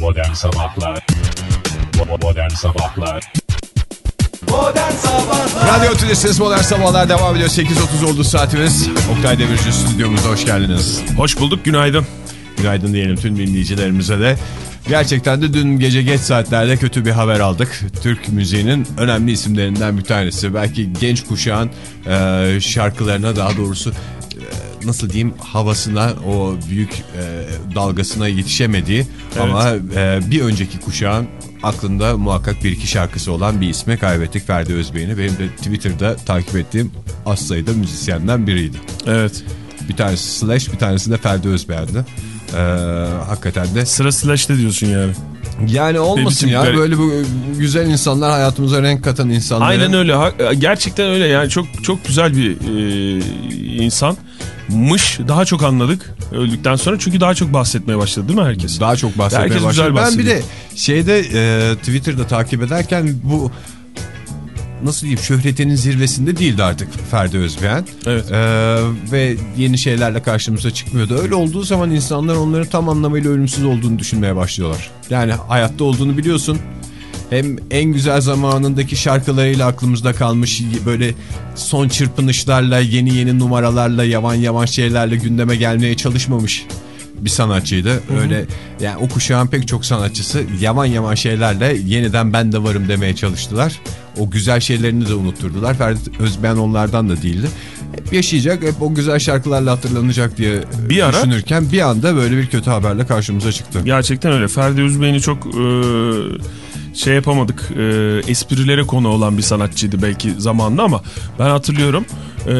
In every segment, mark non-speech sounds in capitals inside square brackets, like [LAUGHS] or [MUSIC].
Modern Sabahlar Modern Sabahlar Modern Sabahlar Radyo Tülesi'niz Modern Sabahlar devam ediyor. 8.30 oldu saatimiz. Oktay Demirci stüdyomuza hoş geldiniz. Hoş bulduk günaydın. Günaydın diyelim tüm dinleyicilerimize de. Gerçekten de dün gece geç saatlerde kötü bir haber aldık. Türk müziğinin önemli isimlerinden bir tanesi. Belki genç kuşağın e, şarkılarına daha doğrusu e, nasıl diyeyim havasına o büyük e, dalgasına yetişemediği ama e, bir önceki kuşağın aklında muhakkak bir iki şarkısı olan bir isme kaybettik Ferdi Özbey'ini. Benim de Twitter'da takip ettiğim az sayıda müzisyenden biriydi. Evet. Bir tanesi Slash bir tanesi de Ferdi Özbeğendi. Ee, hakikaten de Sıra slash'te diyorsun yani. yani olmasın ya garip. böyle bu güzel insanlar hayatımıza renk katan insanlar. Aynen öyle. Ha- Gerçekten öyle yani çok çok güzel bir e, insanmış. Daha çok anladık öldükten sonra çünkü daha çok bahsetmeye başladı değil mi herkes? Daha çok bahsetmeye Herkes başladı. güzel Ben bir de şeyde e, Twitter'da takip ederken bu nasıl diyeyim şöhretinin zirvesinde değildi artık Ferdi Özbeğen. Evet. E, ve yeni şeylerle karşımıza çıkmıyordu. Öyle olduğu zaman insanlar onların tam anlamıyla ölümsüz olduğunu düşünmeye başlıyorlar. Yani hayatta olduğunu biliyorsun. Hem en güzel zamanındaki şarkılarıyla aklımızda kalmış böyle son çırpınışlarla yeni yeni numaralarla yavan yavan şeylerle gündeme gelmeye çalışmamış bir sanatçıydı. Öyle yani o kuşağın pek çok sanatçısı yaman yaman şeylerle yeniden ben de varım demeye çalıştılar. O güzel şeylerini de unutturdular. Ferdi Özben onlardan da değildi. Hep yaşayacak, hep o güzel şarkılarla hatırlanacak diye Bir ara- düşünürken bir anda böyle bir kötü haberle karşımıza çıktı. Gerçekten öyle. Ferdi Özbey'ini çok e, şey yapamadık. E, esprilere konu olan bir sanatçıydı belki zamanında ama ben hatırlıyorum. E,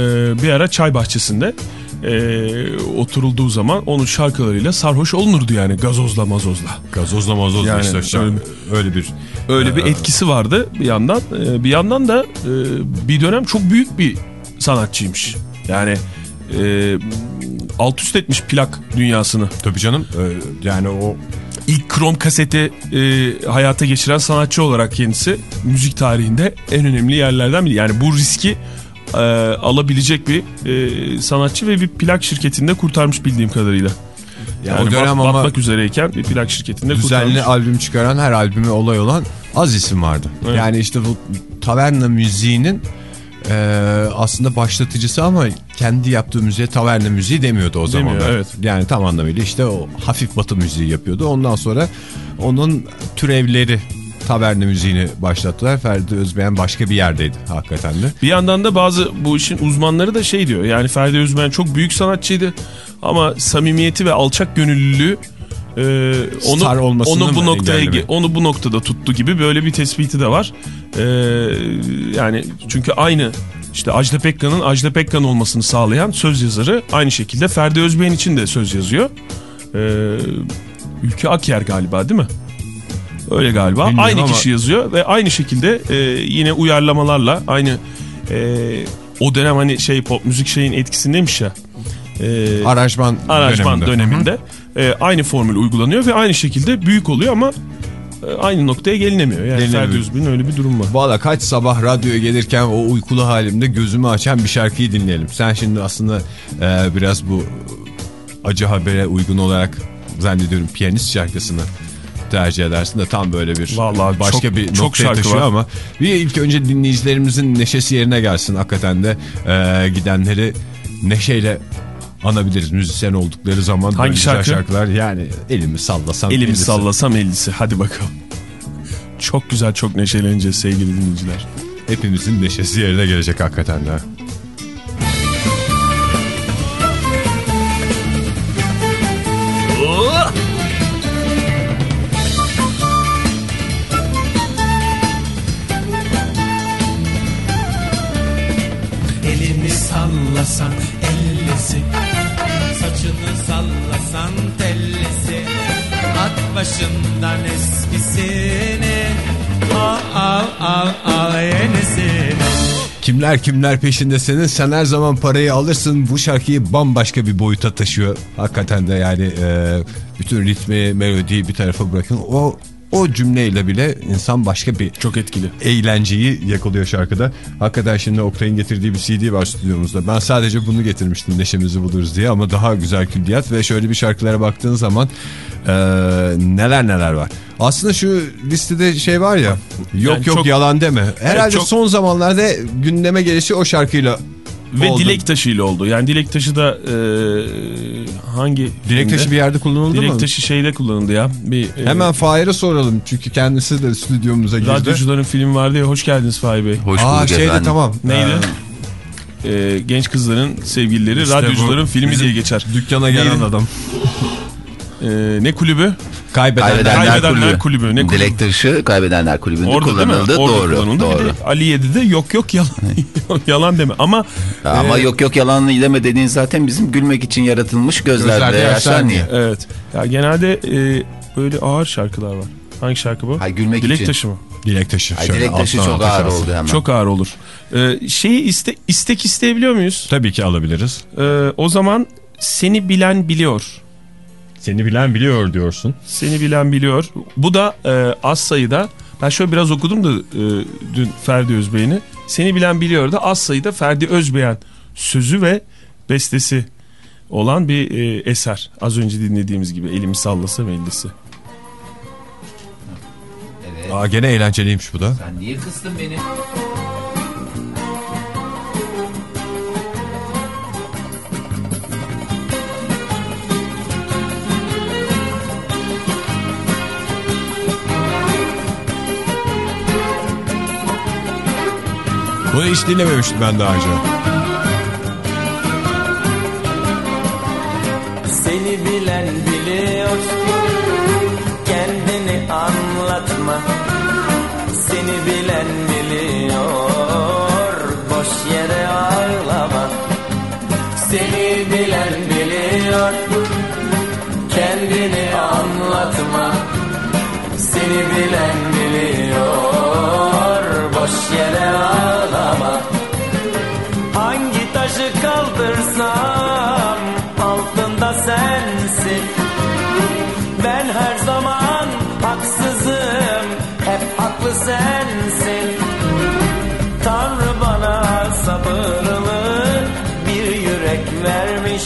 bir ara çay bahçesinde e, oturulduğu zaman onun şarkılarıyla sarhoş olunurdu yani gazozla mazozla. Gazozla mazozla Yani işte öyle- öyle bir Öyle bir etkisi vardı bir yandan. E, bir yandan da e, bir dönem çok büyük bir sanatçıymış. Yani e, alt üst etmiş plak dünyasını. tabii canım e, yani o İlk krom kaseti e, hayata geçiren sanatçı olarak kendisi müzik tarihinde en önemli yerlerden biri. Yani bu riski e, alabilecek bir e, sanatçı ve bir plak şirketinde kurtarmış bildiğim kadarıyla. Yani o dönem bat- ama batmak üzereyken bir plak şirketinde düzenli kurtarmış. albüm çıkaran her albüme olay olan az isim vardı. Evet. Yani işte bu taverna müziğinin e, aslında başlatıcısı ama kendi yaptığı müziğe taverna müziği demiyordu o Demiyor, zamanlar. evet. Yani tam anlamıyla işte o hafif batı müziği yapıyordu. Ondan sonra onun türevleri taverna müziğini başlattılar. Ferdi Özbeğen başka bir yerdeydi hakikaten de. Bir yandan da bazı bu işin uzmanları da şey diyor. Yani Ferdi Özben çok büyük sanatçıydı ama samimiyeti ve alçak gönüllülüğü e, onu Star onu bu noktaya onu bu noktada tuttu gibi böyle bir tespiti de var. E, yani çünkü aynı işte Ajda Pekkan'ın Ajda Pekkan olmasını sağlayan söz yazarı aynı şekilde Ferdi Özben için de söz yazıyor. E, Ülke Akyer galiba değil mi? Öyle galiba. Bilmiyorum aynı ama- kişi yazıyor ve aynı şekilde e, yine uyarlamalarla aynı e, o dönem hani şey pop müzik şeyin etkisindeymiş ya. E, Aranjman, aranjman döneminde. döneminde e, aynı formül uygulanıyor ve aynı şekilde büyük oluyor ama e, aynı noktaya gelinemiyor. Yani. Ferdi Özbey'in öyle bir durum var. Valla kaç sabah radyoya gelirken o uykulu halimde gözümü açan bir şarkıyı dinleyelim. Sen şimdi aslında e, biraz bu acı habere uygun olarak zannediyorum piyanist şarkısını tercih edersin de tam böyle bir Vallahi başka çok- bir çok şarkı taşıyor var. ama bir ilk önce dinleyicilerimizin neşesi yerine gelsin hakikaten de e, gidenleri neşeyle anabiliriz müzisyen oldukları zaman Hangi şarkı? şarkılar yani elimi sallasam Elimi ellisi. sallasam ellisi. Hadi bakalım. Çok güzel çok neşeleneceğiz sevgili dinleyiciler. hepimizin neşesi yerine gelecek hakikaten de. Sallasan ellisi Saçını sallasan tellisi At başından eskisini Al al al al yenisini. Kimler kimler peşinde senin sen her zaman parayı alırsın. Bu şarkıyı bambaşka bir boyuta taşıyor. Hakikaten de yani e, bütün ritmi melodiyi bir tarafa bırakın. O o cümleyle bile insan başka bir Çok etkili. eğlenceyi yakalıyor şarkıda. Hakikaten şimdi Oktay'ın getirdiği bir CD var stüdyomuzda. Ben sadece bunu getirmiştim neşemizi buluruz diye ama daha güzel külliyat ve şöyle bir şarkılara baktığın zaman Ee, neler neler var. Aslında şu listede şey var ya yok Yani yok çok- yalan deme. Herhalde çok- son zamanlarda gündeme gelişi o şarkıyla Ve oldu. dilek taşıyla oldu. Yani dilek taşı da e, hangi Dilek filmde? taşı bir yerde kullanıldı Dilek mı? taşı şeyde kullanıldı ya. Bir, e, Hemen Fahir'e soralım çünkü kendisi de stüdyomuza girdi. Radyocuların film vardı ya. Hoş geldiniz Fahri Bey. Hoş Aa bulduk şeyde efendim. tamam. Neydi? Ee, E, genç kızların sevgilileri, İşte bu radyocuların filmi bizim diye geçer. dükkana gelen Neydi? adam. E, ne kulübü? Kaybedenler. Kaybedenler, Kaybedenler Kulübü. Kulübü, ne kulübü? Dilek taşı Kaybedenler Kulübü'nde Orada kullanıldı. Orada doğru. kullanıldı. Bir doğru. de Ali 7'de yok yok yalan, [LAUGHS] yalan deme. Ama Ama e, yok yok yalanlı deme dediğin zaten bizim gülmek için yaratılmış gözlerde, Gözlerde yaşlar niye? evet. Ya genelde e, böyle ağır şarkılar var. Hangi şarkı bu? Hay gülmek Dilek için. taşı mı? Dilek taşı. Ay, Şöyle dilek taşı çok ağır çalsın. oldu hemen. Çok ağır olur. Ee, şeyi iste, istek isteyebiliyor muyuz? Tabii ki alabiliriz. Ee, o zaman seni bilen biliyor. Seni bilen biliyor diyorsun. Seni bilen biliyor. Bu da e, az sayıda. Ben şöyle biraz okudum da e, dün Ferdi Özbey'ini. Seni bilen biliyor da az sayıda Ferdi Özbeyen sözü ve bestesi olan bir e, eser. Az önce dinlediğimiz gibi elimi sallasa mellisi. Evet. Aa gene eğlenceliymiş bu da. Sen niye kıstın beni? Bunu hiç dinlememiştim ben daha önce. Seni bilen biliyor. Kendini anlatma. Seni bilen biliyor. Boş yere ağlama. Seni bilen biliyor. Kendini anlatma. Seni bilen biliyor. Boş yere ağlama kaldırsam altında sensin. Ben her zaman haksızım hep haklı sensin. Tanrı bana sabırlı bir yürek vermiş.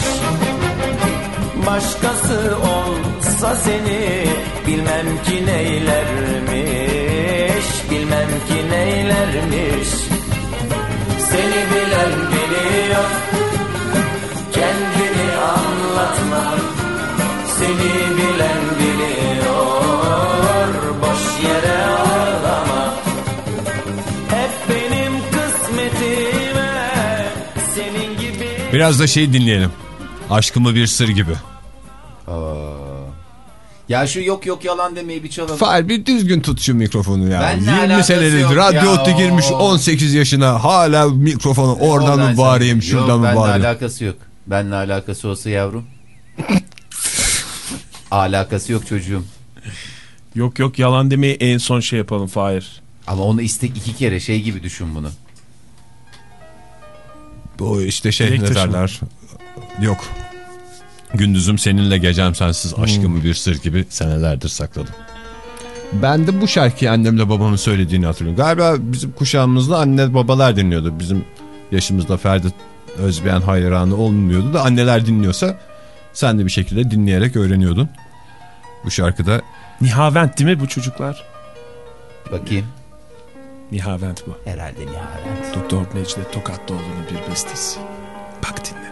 Başkası olsa seni bilmem ki neylermiş Bilmem ki neylermiş. Seni bilen biliyor Seni bilen biliyor Boş yere ağlama Hep benim kısmetime Senin gibi Biraz da şey dinleyelim. Aşkımı bir sır gibi. Ya şu yok yok yalan demeyi bir çalalım. Fahir bir düzgün tut şu mikrofonu ya. Benle 20 alakası senedir yok radyo ya. girmiş 18 yaşına hala mikrofonu oradan mı bağırayım şuradan yok, mı benimle bağırayım. alakası yok. Benimle alakası olsa yavrum. Alakası yok çocuğum. Yok yok yalan demeyi en son şey yapalım Fahir. Ama onu istek iki kere şey gibi düşün bunu. Bu işte şey Dilek ne taşı mı? derler. Yok. Gündüzüm seninle gecem sensiz aşkımı bir sır gibi senelerdir sakladım. Ben de bu şarkıyı annemle babamın söylediğini hatırlıyorum. Galiba bizim kuşağımızda anne babalar dinliyordu. Bizim yaşımızda Ferdi Özbeyen hayranı olmuyordu da anneler dinliyorsa sen de bir şekilde dinleyerek öğreniyordun. Bu şarkıda Nihavent değil mi bu çocuklar? Bakayım. Nihavent bu. Herhalde nihayet. Doktor Necdet Tokatlıoğlu'nun bir bestesi. Bak dinle.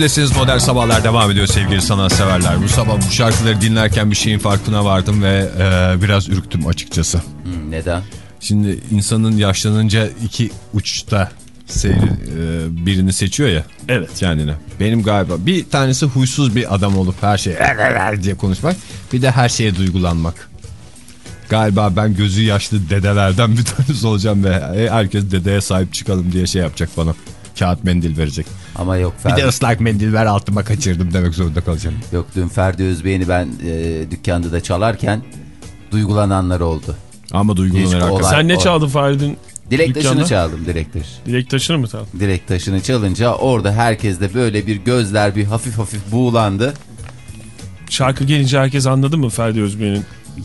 Radyo Tülesi'niz Modern Sabahlar devam ediyor sevgili sanatseverler. Bu sabah bu şarkıları dinlerken bir şeyin farkına vardım ve e, biraz ürktüm açıkçası. Hmm, Neden? Şimdi insanın yaşlanınca iki uçta seyri, e, birini seçiyor ya Evet. kendine. Benim galiba bir tanesi huysuz bir adam olup her şeye [LAUGHS] diye konuşmak. Bir de her şeye duygulanmak. Galiba ben gözü yaşlı dedelerden bir [LAUGHS] tanesi olacağım ve herkes dedeye sahip çıkalım diye şey yapacak bana. Kağıt mendil verecek. Ama yok Bir de Ferdi. ıslak mendil ver altıma kaçırdım demek zorunda kalacağım. Yok dün Ferdi Özbey'ini ben e, dükkanda da çalarken duygulananlar oldu. Ama duygulanarak. olay- Sen ne çaldın Fahri'nin Dilek dükkanda? taşını çaldım direkt taş. Dilek taşını mı çaldın? Direkt taşını çalınca orada herkes de böyle bir gözler bir hafif hafif buğulandı. Şarkı gelince herkes anladı mı Ferdi Özbey'in?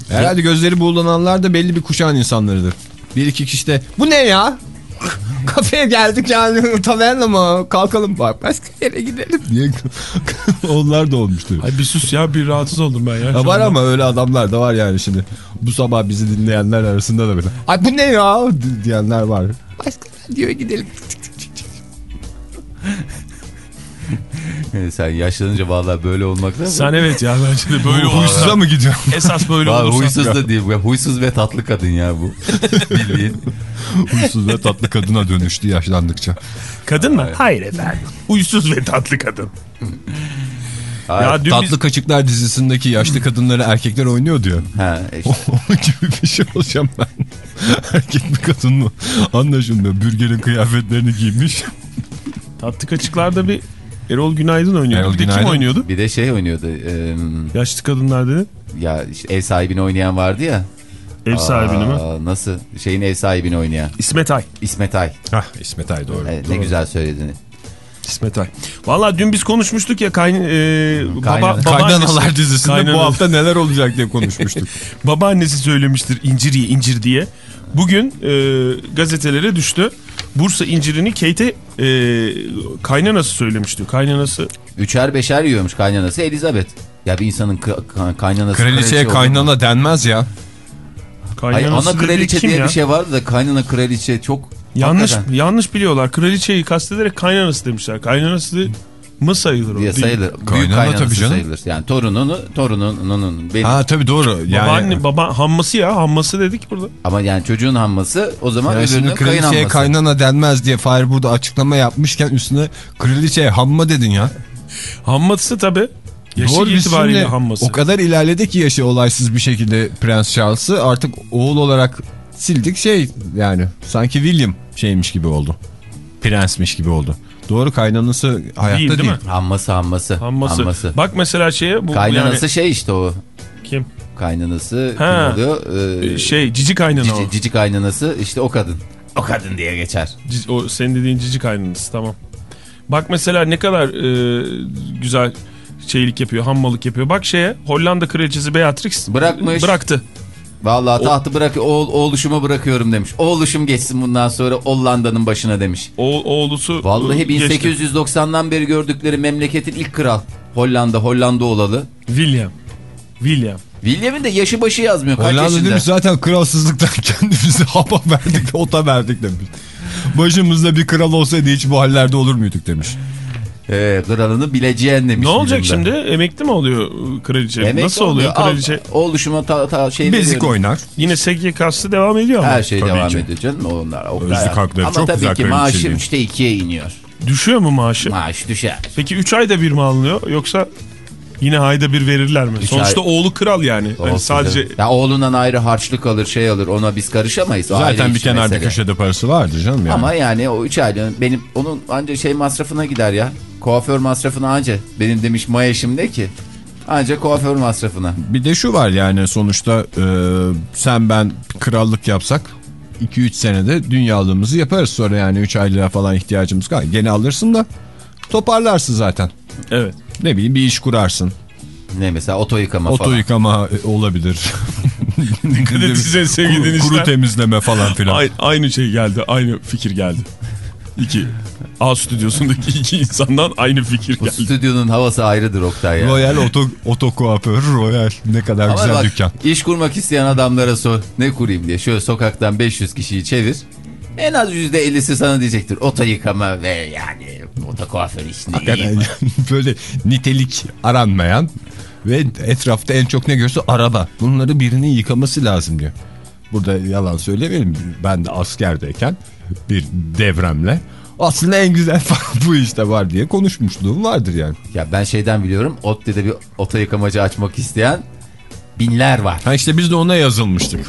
Herhalde gözleri buğulananlar da belli bir kuşağın insanlarıdır. Bir iki kişi de bu ne ya? [LAUGHS] Kafeye geldik yani taverna mı? Kalkalım bak başka yere gidelim diye. [LAUGHS] Onlar da olmuştur. Ay bir sus ya bir rahatsız oldum ben ya. Ya var anda. ama öyle adamlar da var yani şimdi. Bu sabah bizi dinleyenler arasında da böyle. Ay bu ne ya diyenler var. Başka radyoya gidelim. Sen yaşlanınca vallahi böyle olmak da Sen evet ya bence de böyle Huysuza olursa. mı gidiyor? Esas böyle Vallahi olursa. huysuz da değil. bu. Huysuz ve tatlı kadın ya bu. [LAUGHS] Bildiğin. Huysuz ve tatlı kadına dönüştü yaşlandıkça. Kadın mı? Hayır efendim. Uysuz ve tatlı kadın. ya Tatlı biz... Kaçıklar dizisindeki yaşlı kadınları erkekler oynuyor diyor. Ha, işte. [LAUGHS] Onun gibi bir şey olacağım ben. Erkek mi kadın mı? Anlaşılmıyor. Bürger'in kıyafetlerini giymiş. Tatlı kaçıklarda bir Erol Günaydın oynuyordu. Erol Bir de kim oynuyordu? Bir de şey oynuyordu. e, Yaşlı kadınlar dedi. ya işte ev sahibini oynayan vardı ya. Ev sahibini mi? Nasıl? Şeyin ev sahibini oynayan. İsmet Ay. İsmet Ay. Hah İsmet Ay doğru. Evet, ne güzel söyledin. İsmet Ay. Valla dün biz konuşmuştuk ya kayn, e, baba, Kaynana- Kaynanalar dizisinde Kaynana- bu hafta neler olacak diye konuşmuştuk. [LAUGHS] Babaannesi söylemiştir incir ye incir diye. Bugün e, gazetelere düştü. Bursa incirini Kate'e e, kaynanası söylemişti. Kaynanası Üçer beşer yiyormuş kaynanası Elizabeth. Ya bir insanın ka- ka- kaynanası Kraliçeye kraliçe olur mu? kaynana denmez ya. Hayır, ana kraliçe diye ya? bir şey vardı da kaynana kraliçe çok... Yanlış Hakikaten yanlış biliyorlar. Kraliçeyi kastederek kaynanası demişler. Kaynanası mı sayılır o? diye Değil. sayılır. Büyük Kaynana kaynanası tabii canım. sayılır. Yani torununu, torununun benim. Ha tabii doğru. Yani, Babaanne, baba hamması ya hamması dedik burada. Ama yani çocuğun hamması o zaman Yani öbürünün kraliçeye kaynana denmez diye Fahir burada açıklama yapmışken üstüne kraliçeye hamma dedin ya. Hamması tabii. Yaşı itibariyle hamması. O kadar ilerledi ki yaşı olaysız bir şekilde Prens Charles'ı artık oğul olarak sildik şey yani sanki William şeymiş gibi oldu. Prensmiş gibi oldu. Doğru kaynanası hayatta Değil, değil. değil mi? Hamması hamması. Hamması. Bak mesela şeye bu Kaynanası yani şey işte o. kim? Kaynanası Ha. kim oluyor? Ee, Ee, Şey cici kaynana cici, o. cici kaynanası işte o kadın. O kadın diye geçer. Cici- o senin dediğin cici kaynanası tamam. Bak mesela ne kadar e, güzel şeylik yapıyor, hammalık yapıyor. Bak şeye Hollanda kraliçesi Beatrix Bırakmış. bıraktı. Vallahi tahtı bırak oğul, oğluşumu bırakıyorum demiş. Oğluşum geçsin bundan sonra Hollanda'nın başına demiş. O, oğlusu Vallahi e, geçti. 1890'dan beri gördükleri memleketin ilk kral. Hollanda, Hollanda olalı. William. William. William'in de yaşı başı yazmıyor. Kaç Hollanda yaşında? demiş zaten kralsızlıktan [LAUGHS] kendimize hapa verdik ota verdik demiş. Başımızda bir kral olsaydı hiç bu hallerde olur muyduk demiş. Ee, kralını bileceğin demiş. Ne olacak şimdi? Emekli mi oluyor kraliçe? Emekli Nasıl oluyor Al, kraliçe? Oluşuma ta, ta, şey Bezik veriyorum. oynar. Yine SGK'sı devam ediyor ama. Her şey Tabii devam ki. ediyor canım onlar. O Özlük kadar. hakları Ama çok tabii güzel ki maaşı kraliçeliğin. üçte ikiye iniyor. Düşüyor mu maaşı? Maaş düşer. Peki 3 ayda bir mi alınıyor yoksa yine ayda bir verirler mi? Üç Sonuçta ay- oğlu kral yani. Hani Olsun sadece canım. Ya oğlundan ayrı harçlık alır şey alır ona biz karışamayız. O Zaten bir kenarda mesele. köşede parası vardır canım yani. Ama yani o 3 aylığın benim onun anca şey masrafına gider ya. Kuaför masrafına anca. Benim demiş maaşım ne ki? Anca kuaför masrafına. Bir de şu var yani sonuçta e, sen ben krallık yapsak 2-3 senede dünyalığımızı yaparız sonra yani 3 aylığa falan ihtiyacımız kalır. Gene alırsın da toparlarsın zaten. evet. Ne bileyim bir iş kurarsın. Ne mesela oto yıkama Oto falan. yıkama e, olabilir. Dikkat et size sevgili kuru, kuru temizleme falan filan. Aynı, aynı şey geldi. Aynı fikir geldi. İki. A stüdyosundaki iki insandan aynı fikir Bu geldi. stüdyonun havası ayrıdır Oktay ya. Royal oto, oto kuaför Royal ne kadar Ama güzel bak, dükkan. iş kurmak isteyen adamlara sor. Ne kurayım diye. Şöyle sokaktan 500 kişiyi çevir. En az %50'si sana diyecektir. Oto yıkama ve yani oto kuaför işini iyi. Yani [LAUGHS] böyle nitelik aranmayan ve etrafta en çok ne görse araba. Bunları birinin yıkaması lazım diyor. Burada yalan söylemeyelim. Ben de askerdeyken bir devremle aslında en güzel [LAUGHS] falan bu işte var diye konuşmuşluğum vardır yani. Ya ben şeyden biliyorum. ODTÜ'de bir oto yıkamacı açmak isteyen binler var. Ha işte biz de ona yazılmıştık.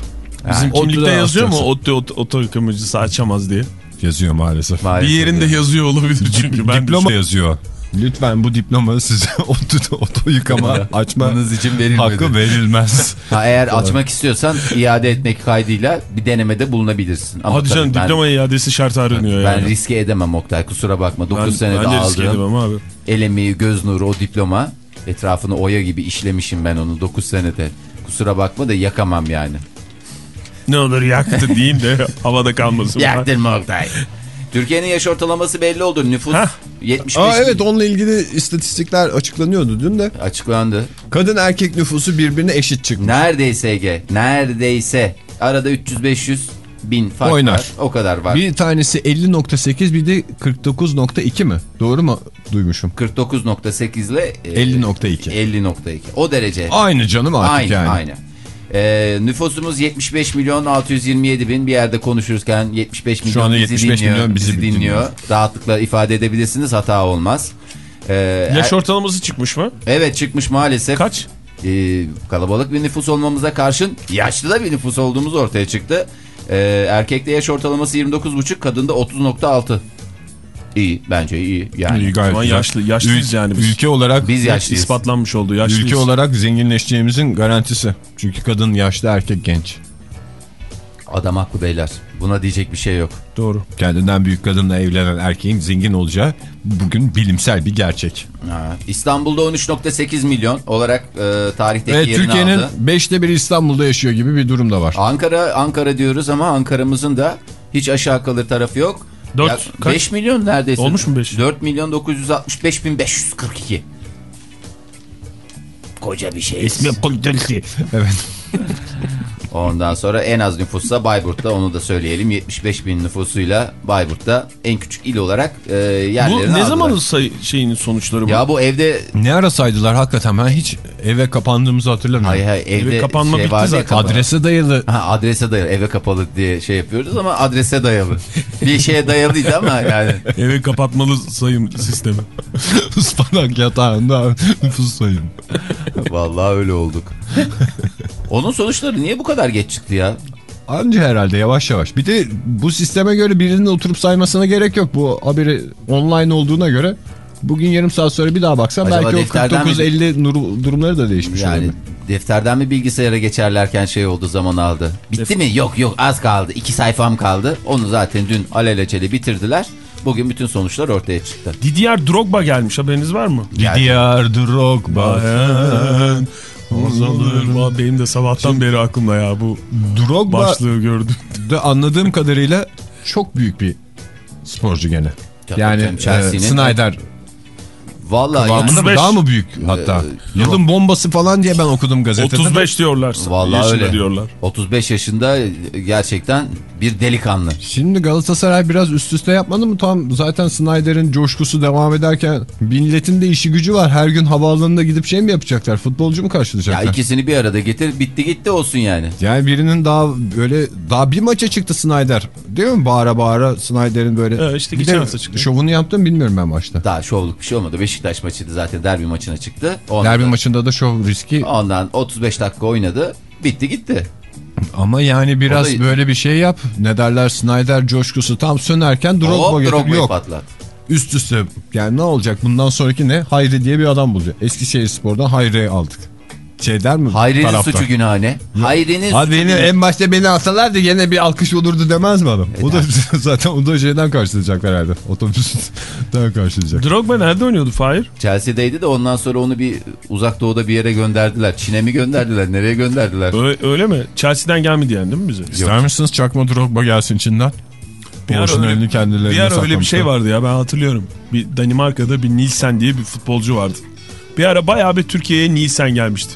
Bizim Yani ODTÜ'de yazıyor mu oto, oto, oto yıkamacısı açamaz diye. Yazıyor maalesef. Maalesef Bir yerinde öyle. yazıyor olabilir çünkü ben Diploma yazıyor. Lütfen bu diploma size [LAUGHS] oto, oto yıkama açma Bunun için verilmedi. hakkı verilmez. [LAUGHS] Ha, eğer açmak istiyorsan iade etmek kaydıyla bir denemede bulunabilirsin. Ama Hadi canım ben- diploma iadesi şart aranıyor Ben yani. riske edemem Oktay kusura bakma. 9 Ben, senede ben aldığım edemem abi. el emeği göz nuru o diploma etrafını oya gibi işlemişim ben onu 9 senede. Kusura bakma da yakamam yani. Ne olur yaktı diyeyim de [LAUGHS] havada kalmasın. Yaktırma Oktay. Türkiye'nin yaş ortalaması belli oldu. Nüfus Heh. 75 Aa evet onunla ilgili istatistikler açıklanıyordu dün de. açıklandı. Kadın erkek nüfusu birbirine eşit çıkmış. Neredeyse Ege. Neredeyse. Arada 300-500 bin fark Oynar. var. O kadar var. Bir tanesi 50.8 bir de 49.2 mi? Doğru mu duymuşum? 49.8 ile e, 50.2. 50.2. O derece. Aynı canım artık aynı yani. aynı. Ee, nüfusumuz 75 milyon 627 bin bir yerde konuşurken 75 milyon anda bizi 75 dinliyor, milyon bizi bizi dinliyor. dinliyor. Rahatlıkla ifade edebilirsiniz hata olmaz. Ee, Yaş er- ortalaması çıkmış mı? evet çıkmış maalesef. Kaç? Ee, kalabalık bir nüfus olmamıza karşın yaşlı da bir nüfus olduğumuz ortaya çıktı. Ee, erkekte yaş ortalaması 29,5 kadında 30,6. İyi bence iyi. Yani İyi, gayet güzel. yaşlı- yaşlıyız Ül- yani biz. Ülke olarak biz yaşlıyız. İspatlanmış oldu. Yaşlıyız. ülke olarak zenginleşeceğimizin garantisi. Çünkü kadın yaşlı erkek genç. Adam haklı beyler. Buna diyecek bir şey yok. Doğru. Kendinden büyük kadınla evlenen erkeğin zengin olacağı bugün bilimsel bir gerçek. Ha, İstanbul'da 13.8 milyon olarak e, tarihteki yerini Türkiye'nin aldı. beşte biri İstanbul'da yaşıyor gibi bir durum da var. Ankara Ankara diyoruz ama Ankara'mızın da hiç aşağı kalır tarafı yok. Dört, Ya, kaç? 5 milyon neredeyse. Olmuş mu beş? 4 milyon 965 bin 542. Koca bir şey. Evet. [LAUGHS] Ondan sonra en az nüfussa Bayburt'ta onu da söyleyelim. 75 bin nüfusuyla Bayburt'ta en küçük il olarak e, yerlerini Bu ne aldılar. zamanın sayı, şeyinin sonuçları bu? Ya bu evde Ne ara saydılar hakikaten ben hiç eve kapandığımızı hatırlamıyorum. hayır hayır evde Eve kapanma bitti vardı ya, zaten. Adrese dayalı Ha, adrese dayalı eve kapalı diye şey yapıyoruz ama adrese dayalı. bir şeye dayalıydı ama yani. [LAUGHS] Eve kapatmalı sayım sistemi. [LAUGHS] ıspanak yatağında nüfus sayım. Vallahi öyle olduk. [LAUGHS] Onun sonuçları niye bu kadar geç çıktı ya? Anca herhalde yavaş yavaş. Bir de bu sisteme göre birinin oturup saymasına gerek yok. Bu haberi online olduğuna göre bugün yarım saat sonra bir daha baksan Acaba belki o defterden mi- 49-50 nur- durumları da değişmiş Yani olabilir. defterden mi bilgisayara geçerlerken şey oldu zaman aldı. Bitti mi? Yok yok az kaldı. İki sayfam kaldı. Onu zaten dün alelacele bitirdiler. Bugün bütün sonuçlar ortaya çıktı. Didier Drogba gelmiş haberiniz var mı? Didier Drogba. Azalır. Benim de sabahtan beri aklımda ya bu Drogba başlığı gördüm. [LAUGHS] da anladığım kadarıyla çok büyük bir sporcu gene. Yani e, Snyder Vallahi yani- mı? 35. Daha mı büyük hatta? Yılın bombası falan diye ben okudum gazetede. 35 diyorlar. Vallahi öyle. diyorlar. 35 yaşında gerçekten bir delikanlı. Şimdi Galatasaray biraz üst üste yapmadı mı? Tam zaten Snyder'in coşkusu devam ederken milletin de işi gücü var. Her gün havaalanında gidip şey mi yapacaklar? Futbolcu mu Ya karşılayacaklar? ikisini bir arada getir bitti gitti olsun yani. Yani birinin daha böyle daha bir maça çıktı Snyder. Değil mi? Bağıra bağıra Snyder'in böyle. Evet, işte geçen hafta çıktı. Şovunu yaptım bilmiyorum ben maçta. Daha şovluk bir şey olmadı. Beşiktaş maçıydı zaten derbi maçına çıktı. Ondan, Derbi maçında da şov riski ondan 35 dakika oynadı. Bitti gitti. ama yani biraz da- böyle bir şey yap. Ne derler Snyder coşkusu tam sönerken Drogba getir. Yok patlat. üst üste. Yani ne olacak bundan sonraki ne? Hayri diye bir adam bulacak. Eskişehir Spor'dan Hayri'yi aldık. Şey der mi? Hayri'nin suçu günahı ne? Hayri'nin suçu beni günahı. en başta beni alsalardı gene bir alkış olurdu demez mi adam? O da [LAUGHS] zaten o da şeyden karşılayacak herhalde. Otobüsten karşılayacak. Drogba nerede oynuyordu Fahir? Chelsea'deydi de ondan sonra onu bir uzak doğuda bir yere gönderdiler. Çin'e mi gönderdiler? Nereye gönderdiler? Öyle, öyle mi? Chelsea'den gelmedi değil mi bize? İster misiniz çakma Drogba gelsin Çin'den? Bir ara, öyle, kendilerine bir ara öyle bir şey vardı ya ben hatırlıyorum. Bir Danimarka'da bir Nielsen diye bir futbolcu vardı. Bir ara bayağı bir Türkiye'ye Nielsen gelmişti.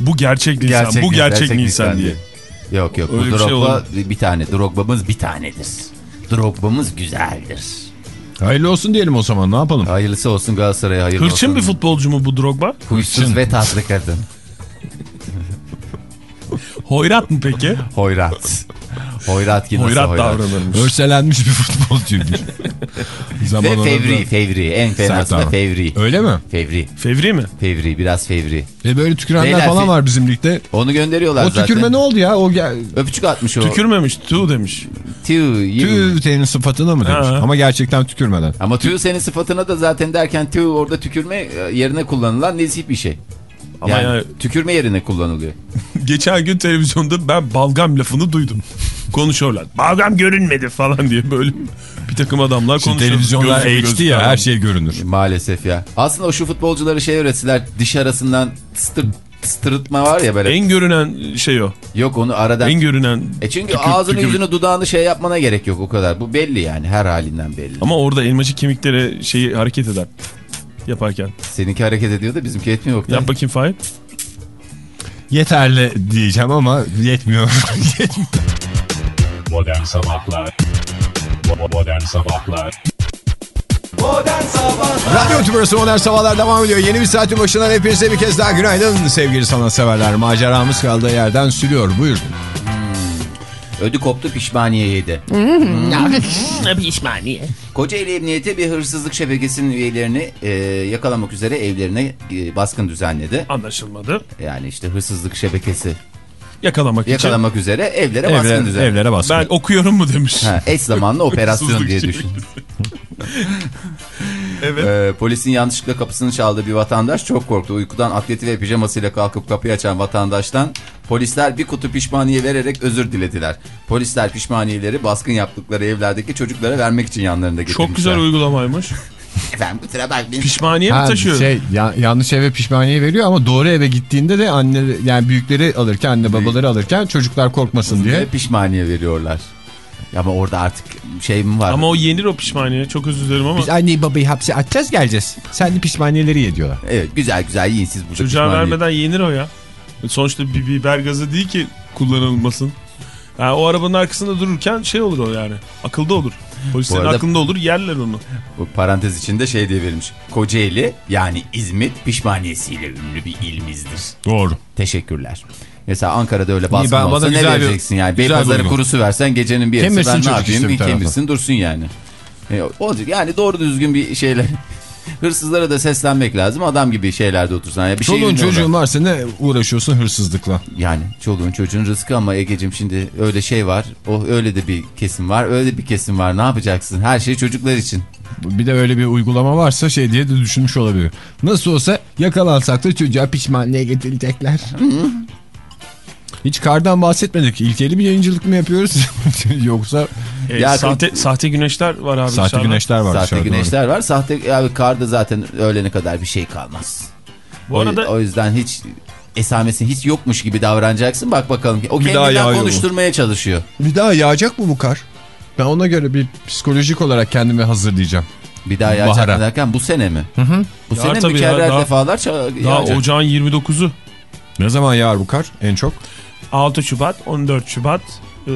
Bu gerçek Nielsen, bu gerçek, Nielsen diye. Yok yok Öyle bu bir şey Drogba bir tane. Drogba'mız bir tanedir. Drogba'mız güzeldir. Hayırlı olsun diyelim o zaman ne yapalım? Hayırlısı olsun Galatasaray'a hayırlı Hırçın olsun. bir futbolcu mu bu Drogba? Huysuz ve tatlı kadın. Hoyrat mı peki? Hoyrat. Hoyrat gibi Hoyrat hoyrat? davranırmış. Örselenmiş bir futbolcuymuş. [LAUGHS] Ve fevri, da- fevri. En fenası da fevri. Öyle mi? Fevri. Fevri mi? Fevri, biraz fevri. E böyle tükürenler Beyler, falan var bizim ligde. Onu gönderiyorlar O zaten. tükürme ne oldu ya? O gel... Öpücük atmış o. Tükürmemiş, tu demiş. Tüh, you. Tüy senin sıfatına mı demiş. Ha. Ama gerçekten tükürmeden. Ama tüh senin sıfatına da zaten derken tüh orada tükürme e, yerine kullanılan nezih bir şey. Ama yani, yani- tükürme yerine kullanılıyor. [LAUGHS] Geçen gün televizyonda ben balgam lafını duydum. Konuşuyorlar. Balgam görünmedi falan diye böyle bir takım adamlar Şimdi konuşuyor. televizyonlar HD ya her şey görünür. Maalesef ya. Aslında o şu futbolcuları şey öğretseler diş arasından stır, stırıtma var ya böyle. En görünen şey o. Yok onu aradan. En görünen. E çünkü tükür- ağzını tükür- yüzünü dudağını şey yapmana gerek yok o kadar. Bu belli yani her halinden belli. Ama orada elmacık kemikleri şeyi hareket eder. Yaparken. Seninki hareket ediyor da bizimki etmiyor. Oktay. Yap bakayım Fahir. Yeterli diyeceğim ama yetmiyor. [LAUGHS] Modern Sabahlar Bo- Modern Sabahlar Radyo Tümrüsü Modern Sabahlar devam ediyor. Yeni bir saatin başından hepinize bir kez daha günaydın sevgili sanatseverler. Maceramız kaldığı yerden sürüyor. Buyurun. Ödü koptu pişmaniye yedi. [LAUGHS] Pişmaniye. Kocaeli Emniyeti bir hırsızlık şebekesinin üyelerini e, yakalamak üzere evlerine e, baskın düzenledi. Anlaşılmadı. Yani işte hırsızlık şebekesi Yakalamak, için. yakalamak üzere evlere baskın Evlere, düzenledi. evlere baskın. Ben okuyorum mu demiş. Ha, eş zamanlı [LAUGHS] operasyon diye düşün. [LAUGHS] Evet. Ee, polisin yanlışlıkla kapısını çaldığı bir vatandaş çok korktu. Uykudan atleti ve pijamasıyla kalkıp kapıyı açan vatandaştan polisler bir kutu pişmaniye vererek özür dilediler. Polisler pişmaniyeleri baskın yaptıkları evlerdeki çocuklara vermek için yanlarında getirmişler. Çok güzel uygulamaymış. [LAUGHS] Efendim kusura bakmayın. Pişmaniye mi Ha, taşıyor? şey ya- yanlış eve pişmaniye veriyor ama doğru eve gittiğinde de anne yani büyükleri alırken anne babaları alırken çocuklar korkmasın diye pişmaniye veriyorlar. Ya Ama orada artık şey mi var? Ama o yenir o pişmaniye. Çok özür dilerim ama. Biz anneyi babayı hapse atacağız geleceğiz. Sen de pişmaniyeleri ye diyorlar. Evet güzel güzel yiyin siz burada Çocuğa pişmaniye. vermeden yenir o ya. Sonuçta bir biber gazı değil ki kullanılmasın. Yani o arabanın arkasında dururken şey olur o yani. Akılda olur. Polislerin arada- aklında olur yerler onu. Bu parantez içinde şey diye verilmiş. Kocaeli yani İzmit pişmaniyesiyle ünlü bir ilimizdir. Doğru. Teşekkürler. Mesela Ankara'da öyle baskın ben- olsa ne güzel bir- vereceksin yani? Beypazarı kurusu versen gecenin bir yarısı Kemirsin ben ne yapayım? kemirsin dursun yani. E, olacak yani doğru düzgün bir şeyler. [LAUGHS] Hırsızlara da seslenmek lazım. Adam gibi şeylerde otursan. Ya bir şey Çoluğun bilmiyorlar. çocuğun varsa ne uğraşıyorsun hırsızlıkla. Yani çoluğun çocuğun rızkı ama Ege'cim şimdi öyle şey var. O öyle de bir kesim var. Öyle bir kesim var. Ne yapacaksın? Her şey çocuklar için. Bir de öyle bir uygulama varsa şey diye de düşünmüş olabilir. Nasıl olsa yakalansak da çocuğa pişmaniye getirecekler. Hiç kardan bahsetmedik. İlkeli bir yayıncılık mı yapıyoruz? [LAUGHS] Yoksa E, Ya- sahte, sahte güneşler var abi. sahte dışarıda. güneşler var Sahte dışarıda. güneşler var. Sahte abi karda zaten öğlene kadar bir şey kalmaz. Bu o, arada o yüzden hiç esamesi hiç yokmuş gibi davranacaksın. Bak bakalım. O Bir daha kendinden konuşturmaya çalışıyor. Bir daha yağacak mı bu kar? Ben ona göre bir psikolojik olarak kendimi hazırlayacağım. Bir daha yağ Bahara. çakma derken bu sene mi? Bu Yağar sene mükerrer ya, daha- defalar Daha yağacak. ocağın 29'u. Ne zaman yağar bu kar en çok? 6 Şubat, 14 Şubat, e,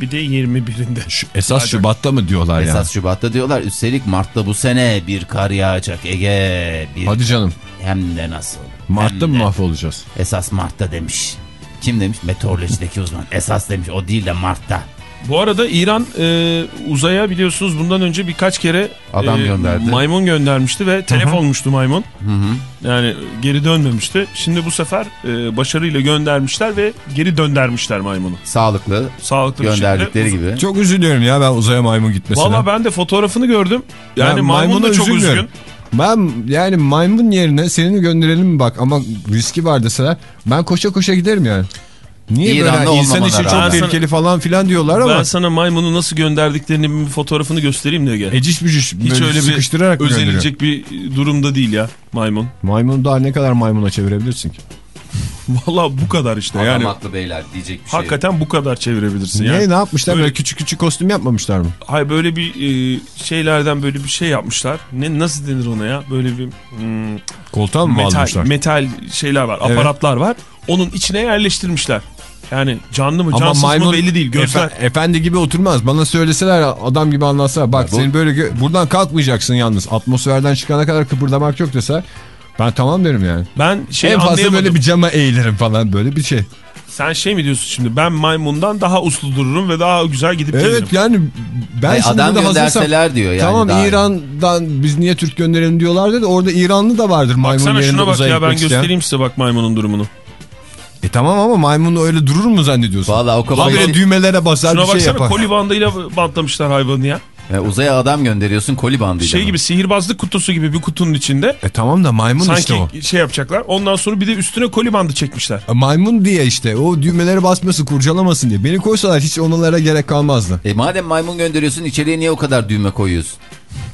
bir de 21'inde. Şu, esas Yağacak. Şubat'ta mı diyorlar ya? Esas Şubat'ta diyorlar. Üstelik Mart'ta bu sene bir kar yağacak Ege. Bir... Hadi canım. Hem de nasıl? Mart'ta mı mahvolacağız? Esas Mart'ta demiş. Kim demiş? Meteorolojideki uzman. Esas demiş. O değil de Mart'ta. Bu arada İran e, uzaya biliyorsunuz bundan önce birkaç kere Adam gönderdi. Maymun göndermişti ve telef olmuştu maymun. Hı hı. Yani geri dönmemişti. Şimdi bu sefer e, başarıyla göndermişler ve geri döndermişler maymunu. Sağlıklı Sağlıklı bir gönderdikleri şekilde. gibi. Çok üzülüyorum ya ben uzaya maymun gitmesine. Valla ben de fotoğrafını gördüm. Yani Ben maymun da çok üzgün. Ben yani maymun yerine seni gönderelim mi bak ama riski var deseler ben koşa koşa giderim yani. Niye İran'da böyle insan olmamaları için çok rağmen. tehlikeli falan filan diyorlar ama Ben sana maymunu nasıl gönderdiklerini bir fotoğrafını göstereyim de gel. eciş bücüş Hiç öyle bir özenilecek bir durumda değil ya maymun. Maymunu daha ne kadar maymuna çevirebilirsin ki? [LAUGHS] Valla bu kadar işte Adam yani. haklı beyler diyecek bir şey. Hakikaten bu kadar çevirebilirsin yani. Ne, ne yapmışlar Böyle- böyle küçük küçük kostüm yapmamışlar mı? Hayır böyle bir e, şeylerden böyle bir şey yapmışlar. Ne nasıl denir ona ya? Böyle bir hmm, Koltuğa mı metal bağlamışlar? metal şeyler var, Evet. aparatlar var. Onun içine yerleştirmişler. Yani canlı mı, Ama cansız mı maymun belli değil. Gözler efe- efendi gibi oturmaz. Bana söyleseler adam gibi anlatsalar. Bak bu- seni böyle buradan kalkmayacaksın yalnız. Atmosferden çıkana kadar kıpırdamak yok deseler. Ben tamam derim yani. ben şey en fazla böyle bir cama eğilirim falan böyle bir şey. Sen şey mi diyorsun şimdi? Ben maymundan daha uslu dururum ve daha güzel gidip gelirim. Evet yani ben Ay, şimdi adam gönderseler diyor yani. tamam daha- İran'dan biz niye Türk gönderelim diyorlardı da orada İranlı da vardır maymun Baksana şuna bak ya ben isteyen. göstereyim size bak maymunun durumunu. E tamam ama maymun öyle durur mu zannediyorsun? Valla o kafayı... Habire düğmelere basar Şuna bir şey baksana yapar. koli bandıyla bantlamışlar hayvanı ya. Ya uzaya adam gönderiyorsun koli bandıyla. Şey mı? gibi sihirbazlık kutusu gibi bir kutunun içinde. E tamam da maymun Sanki işte o. şey yapacaklar. Ondan sonra bir de üstüne koli bandı çekmişler. E, Maymun diye işte o düğmelere basması kurcalamasın diye. Beni koysalar hiç onlara gerek kalmazdı. E madem maymun gönderiyorsun içeriye niye o kadar düğme koyuyorsun?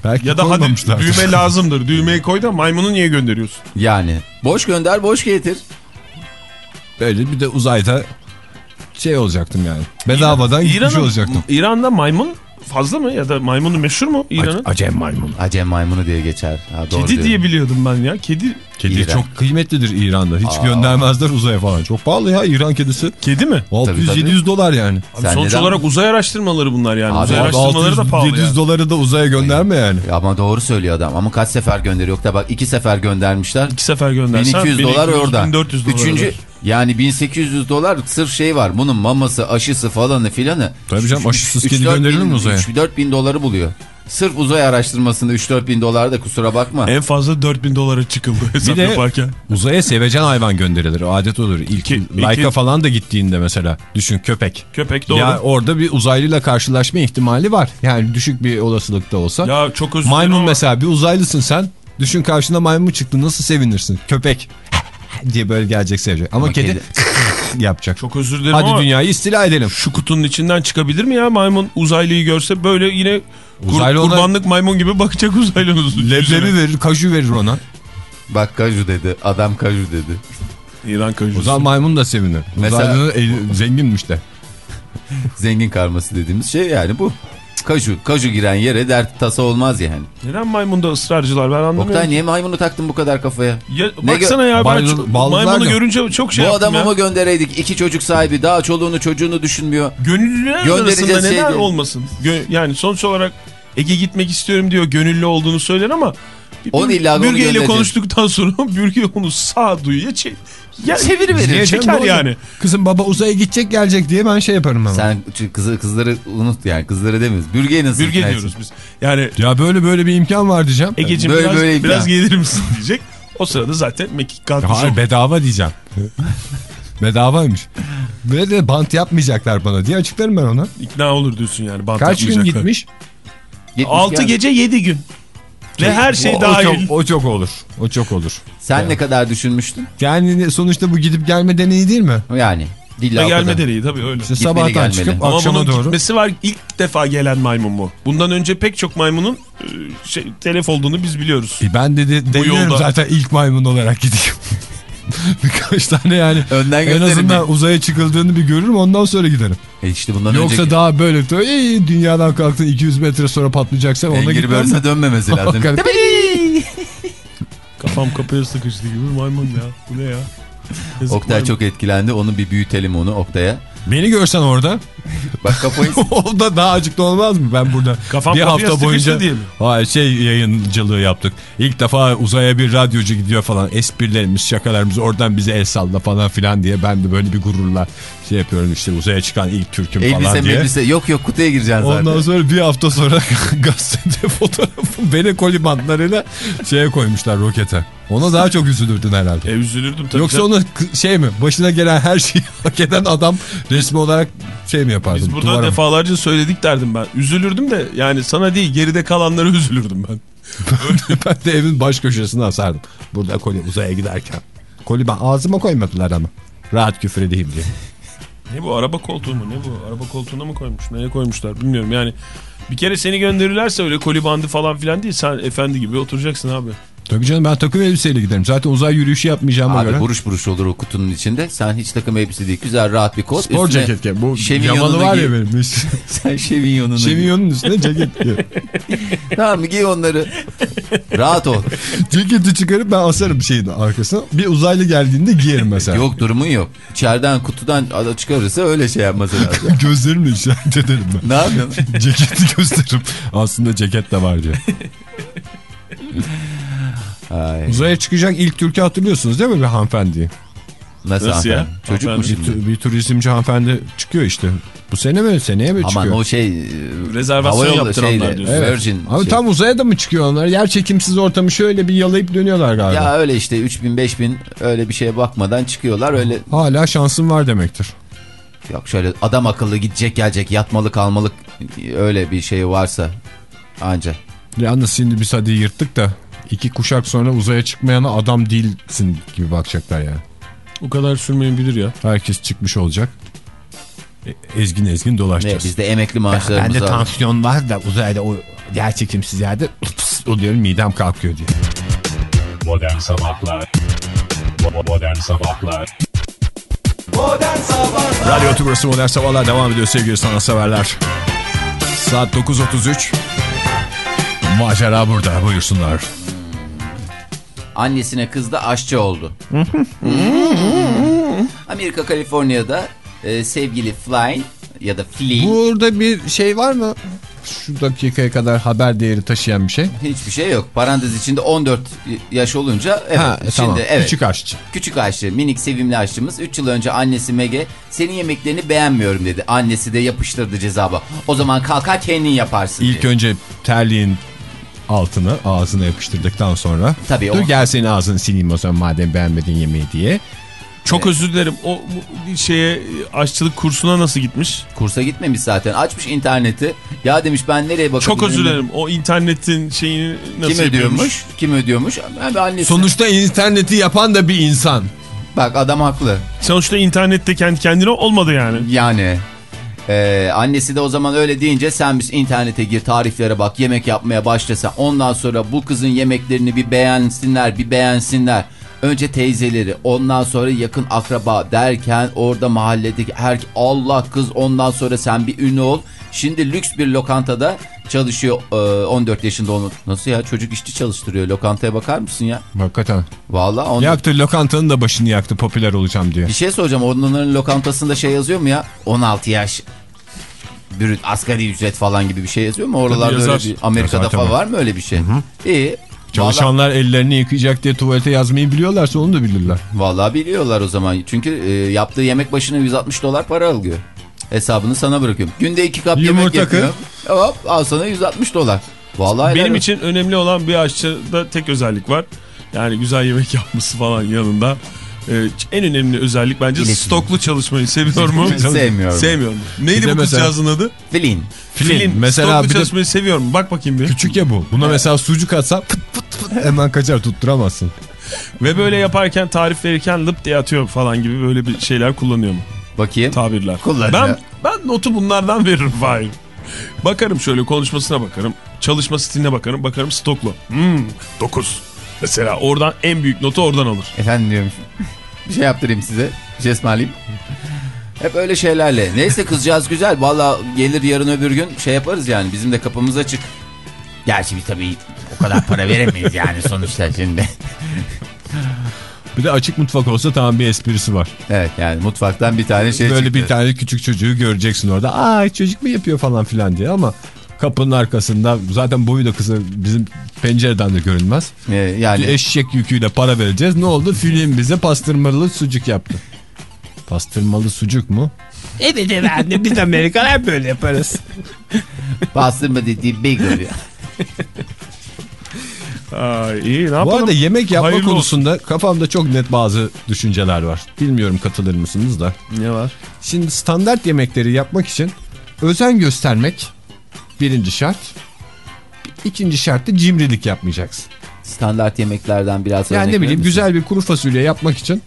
Belki Ya da hadi düğme [LAUGHS] lazımdır. Düğmeyi koy da maymunu niye gönderiyorsun? Yani boş gönder boş getir. Böyle bir de uzayda şey olacaktım yani. Bedavadan gitmiş İran'ın- olacaktım. İran'da maymun fazla mı ya da maymunu meşhur mu İran'ın? Acem maymun. Acem maymunu diye geçer. Ha, doğru Kedi diyorum. diye biliyordum ben ya. Kedi Kedi İran. çok kıymetlidir İran'da. Hiç göndermezler uzaya falan. Çok pahalı ya İran kedisi. kedi mi? 600-700 dolar yani. Abi Sen sonuç neden- olarak uzay araştırmaları bunlar yani. Abi uzay abi araştırmaları da pahalı 700 ya. doları da uzaya gönderme yani. Ama doğru söylüyor adam. Ama kaç sefer gönderiyor? Yok da bak iki sefer göndermişler. İki sefer göndersen 1200 dolar 1200, orada. 1400 dolar. Üçüncü yani 1800 dolar sırf şey var. Bunun maması, aşısı falanı filanı. Tabii canım, aşısız kedi gönderilir mi uzaya? 3-4 bin doları buluyor. Sırf uzay araştırmasında 3-4 bin dolar da kusura bakma. En fazla 4000 dolara çıkıldı hesap Bir de- yaparken. Uzaya sevecen hayvan gönderilir. Adet olur. İlk Ki- Laika iki- falan da gittiğinde mesela. Düşün köpek. Köpek doğru. Ya Ya, orada bir uzaylıyla karşılaşma ihtimali var. Yani düşük bir olasılıkta olsa. çok özür dilerim maymun ama mesela bir uzaylısın sen. Düşün karşına maymun çıktı nasıl sevinirsin? Köpek [LAUGHS] diye böyle gelecek sevecek. Ama, Ama kedi, kedi- [LAUGHS] yapacak. çok özür dilerim Hadi ama dünyayı istila edelim. şu kutunun içinden çıkabilir mi ya maymun uzaylıyı görse böyle yine kur- Uzaylı ona- kurbanlık maymun gibi bakacak yüzüne. [LAUGHS] Leblebi verir, kaju verir ona. Bak kaju dedi. Adam kaju dedi. İran O kajusu. zaman maymun da sevinir. Mesela- Uzaylının eli- zenginmiş de. [LAUGHS] Zengin karması dediğimiz şey yani bu. Kaju. Kaju giren yere dert tasa olmaz yani. Neden maymunda ısrarcılar ben anlamıyorum. Oktay niye maymunu taktın bu kadar kafaya? Ya, Ne baksana ya ben maymunu görünce çok şey bu yaptım adamı mı göndereydik? İki çocuk sahibi daha çoluğunu çocuğunu düşünmüyor. Gönüllüler arasında neden şeydi. olmasın? Gö- yani sonuç olarak Ege gitmek istiyorum diyor gönüllü olduğunu söyler ama Onu illa Bürge ile konuştuktan sonra [LAUGHS] Bürge onu sağduyuya çe ya, Çeviriverir. Çeker yani. Kızım baba uzaya gidecek gelecek diye ben şey yaparım ama. Sen kızı, kızları unut yani kızları demiyoruz. Bürgeyi nasıl Bürge diyoruz etsin? biz. Yani Ya böyle böyle bir imkan var diyeceğim. Ege'ciğim Böyle biraz, böyle biraz gelir misin diyecek. O sırada zaten mekik kalkmış Hayır bedava diyeceğim. [LAUGHS] Bedavaymış. Böyle de bant yapmayacaklar bana diye açıklarım ben ona. İkna olur diyorsun yani. bant Kaç gün gitmiş? Gitmiş 6 gel. gece 7 gün. Ve her şey o, dahil. O çok, o çok olur. O çok olur. Sen ne kadar düşünmüştün? Yani sonuçta bu gidip gelme deneyi değil mi? Yani. Dilla gelme deneyi tabii öyle. İşte sabahtan gelmeli. çıkıp Ama akşama doğru. gitmesi var ilk defa gelen maymun bu. Bundan önce pek çok maymunun e, şey, telef olduğunu biz biliyoruz. E ben de, de deniyorum yolda- zaten ilk maymun olarak gideyim. [LAUGHS] [LAUGHS] Birkaç tane yani. Önden en azından uzaya çıkıldığını bir görürüm ondan sonra giderim. E işte bundan Yoksa önceki daha böyle "Ey, dünyadan kalktın 200 metre sonra patlayacaksan ona gitmem mi? Birds'e dönmemesi [LAUGHS] lazım. [LAUGHS] Kafam kapıya sıkıştı gibi maymun ya. Bu ne ya? Yazık Oktay maymun. çok etkilendi. Onu bir büyütelim onu Oktay'a. Beni görsen orada Bak kafayı [LAUGHS] o da daha acıklı olmaz mı? Ben burada Kafam bir hafta boyunca diye mi? Hayır, şey yayıncılığı yaptık. İlk defa uzaya bir radyocu gidiyor falan. Esprilerimiz, şakalarımız oradan bize el salla falan filan diye. Ben de böyle bir gururla şey yapıyorum işte uzaya çıkan ilk Türk'üm falan elbise diye. elbise yok yok kutuya gireceksin zaten. Ondan sonra bir hafta sonra [LAUGHS] gazetede fotoğrafım beni kolibantlarıyla şeye koymuşlar rokete. Ona daha çok üzülürdün herhalde. E üzülürdüm tabii. Yoksa k- şey mi başına gelen her şeyi [LAUGHS] hak eden adam resmi olarak şey mi yapardın? Biz burada duvara defalarca söyledik derdim ben. Üzülürdüm de yani sana değil geride kalanlara [LAUGHS] üzülürdüm ben. [LAUGHS] ben de evin baş köşesine asardım. Burada koli uzaya giderken. Koli ben ağzıma koymadılar ama. Rahat küfür edeyim diye. [LAUGHS] Ne bu araba koltuğu mu ne bu? Araba koltuğuna mı koymuş? Neye koymuşlar bilmiyorum yani. Bir kere seni gönderirlerse öyle koli bandı falan filan değil. Sen efendi gibi oturacaksın abi. Tabii canım ben takım elbiseyle giderim. Zaten uzay yürüyüşü yapmayacağıma Abi göre. buruş buruş olur o kutunun içinde. Sen hiç takım elbise değil. Güzel rahat bir kot. Spor Üstüne ceket giy. Bu yamalı var ya benim. [LAUGHS] Sen Chevignon'unu giy. Chevignon'un üstüne ceket giy. [LAUGHS] Tamam mı giy onları. rahat ol. Ceketi çıkarıp ben asarım şeyin arkasına. Bir uzaylı geldiğinde giyerim mesela. Yok durumun yok. İçeriden kutudan çıkarırsa öyle şey yapması lazım. [LAUGHS] Gözlerimle işaret ederim ben. ne yapıyorsun? Ceketi gösteririm. Aslında ceket de var diye. Ay, Uzaya çıkacak ilk Türk'ü hatırlıyorsunuz değil mi bir hanımefendiyi? nasıl, Nasıl ya? hanımefendi? Çocuk mu Hanımefendi. şimdi? Bir, bir turizmci hanımefendi çıkıyor işte. Bu sene mi seneye mi Aman çıkıyor? o şey... Rezervasyon yaptıranlar şeyle, diyorsun. Evet. Virgin. Abi şey. tam uzaya da mı çıkıyor onlar? Yer çekimsiz ortamı şöyle bir yalayıp dönüyorlar galiba. Ya öyle işte 3000 5000 öyle bir şeye bakmadan çıkıyorlar öyle Hala şansın var demektir. yok şöyle adam akıllı gidecek gelecek yatmalı kalmalık öyle bir şey varsa anca. Yalnız şimdi biz hadi yırttık da iki kuşak sonra uzaya çıkmayana adam değilsin gibi bakacaklar yani. O kadar sürmeyebilir ya. Herkes çıkmış olacak. E- Ezgin ezgin Ne, dolaşacağız. bizde emekli maaşlarımız Bende var. tansiyon var da uzayda o yer çekimsiz yerde pıs oluyorum midem kalkıyor diye. Modern Sabahlar Bo- Modern Sabahlar Radyo Tübrası Modern Sabahlar devam ediyor sevgili sanatseverler. Saat 9.33. Macera burada buyursunlar. Annesine kız da aşçı oldu. [LAUGHS] Amerika Kaliforniya'da e, sevgili Flynn ya da Flynn Burada bir şey var mı? Şu dakikaya kadar haber değeri taşıyan bir şey. hiçbir şey yok. Parantez içinde 14 yaş olunca evet. ha, şimdi tamam. evet. Küçük aşçı. Küçük aşçı, minik sevimli aşçımız 3 yıl önce annesi Mege senin yemeklerini beğenmiyorum dedi. Annesi de yapıştırdı cezaba. O zaman kalkar kendin yaparsın İlk diye. önce terliğin altını ağzına yapıştırdıktan sonra. Tabii Dur o- gel senin ağzını sileyim o zaman madem beğenmedin yemeği diye. Çok özür dilerim. O şeye aşçılık kursuna nasıl gitmiş? Kursa gitmemiş zaten. Açmış interneti. Ya demiş ben nereye bakabilirim? Çok özür dilerim. O internetin şeyini nasıl Kim yapıyormuş? ödüyormuş? Kim ödüyormuş? Ben annesi. Sonuçta interneti yapan da bir insan. Bak adam haklı. Sonuçta internette kendi kendine olmadı yani. Yani Ee, annesi de o zaman öyle deyince sen biz internete gir tariflere bak yemek yapmaya başlasa ondan sonra bu kızın yemeklerini bir beğensinler bir beğensinler. Önce teyzeleri ondan sonra yakın akraba derken orada mahalledeki her Allah kız ondan sonra sen bir ünlü ol. Şimdi lüks bir lokantada çalışıyor ee, 14 yaşında onu. Nasıl ya çocuk işçi çalıştırıyor lokantaya bakar mısın ya? Hakikaten. Vallahi on... Yaktı lokantanın da başını yaktı popüler olacağım diye. Bir şey soracağım. Onların lokantasında şey yazıyor mu ya? 16 yaş brüt asgari ücret falan gibi bir şey yazıyor mu? Oralarda öyle bir Amerika'da Yazar, falan var mı öyle bir şey? İyi. Çalışanlar ellerini yıkayacak diye tuvalete yazmayı biliyorlarsa onu da bilirler. Vallahi, vallahi biliyorlar o zaman. Çünkü e, yaptığı yemek başına 160 dolar para alıyor. Hesabını sana bırakıyorum. Günde iki kap yemek Yumurta yapıyor. Hop al sana 160 dolar. Vallahi Benim helal için önemli olan bir aşçıda tek özellik var. Yani güzel yemek [LAUGHS] yapması falan yanında. Ee, en önemli özellik bence İletişim. stoklu çalışmayı seviyor mu? [LAUGHS] Sevmiyorum. Sevmiyorum. Neydi bu kızcağızın adı? Flynn. Film. Mesela Stoklu bir de çalışmayı seviyor mu? Bak bakayım bir. küçük ya bu. Buna mesela sucuk atsan fıt fıt fıt hemen kaçar tutturamazsın. Ve böyle yaparken tarif verirken lıp diye atıyor falan gibi böyle bir şeyler kullanıyor mu? Bakayım. Tabirler. Kullanıyor. Ben, ben notu bunlardan veririm Fahir. Bakarım şöyle konuşmasına bakarım. Çalışma stiline bakarım. Bakarım stoklu. Hmm, 9. Mesela oradan en büyük notu oradan alır. Efendim diyormuş. Bir şey yaptırayım size. Bir şey ısmarlayayım. Hep öyle şeylerle. Neyse kızcağız güzel. Valla gelir yarın öbür gün şey yaparız yani. Bizim de kapımız açık. Gerçi biz tabii o kadar para veremeyiz yani sonuçta şimdi. Bir de açık mutfak olsa tamam bir esprisi var. Evet yani mutfaktan bir tane şey Böyle çıktı. bir tane küçük çocuğu göreceksin orada. Aa çocuk mu yapıyor falan filan diye ama kapının arkasında zaten boyu da kısa bizim pencereden de görünmez. Ee, yani eşek yüküyle para vereceğiz. Ne oldu? Film bize pastırmalı sucuk yaptı. Pastırmalı sucuk mu? Evet efendim biz Amerikalılar böyle yaparız. bastırma dediği bagel ya. [LAUGHS] Aa, iyi ne yapalım? Bu arada yemek yapma Hayırlı konusunda kafamda çok net bazı düşünceler var. Bilmiyorum katılır mısınız da. Ne var? Şimdi standart yemekleri yapmak için özen göstermek birinci şart. İkinci şart da cimrilik yapmayacaksın. Standart yemeklerden biraz Yani örnek ne bileyim güzel bir kuru fasulye yapmak için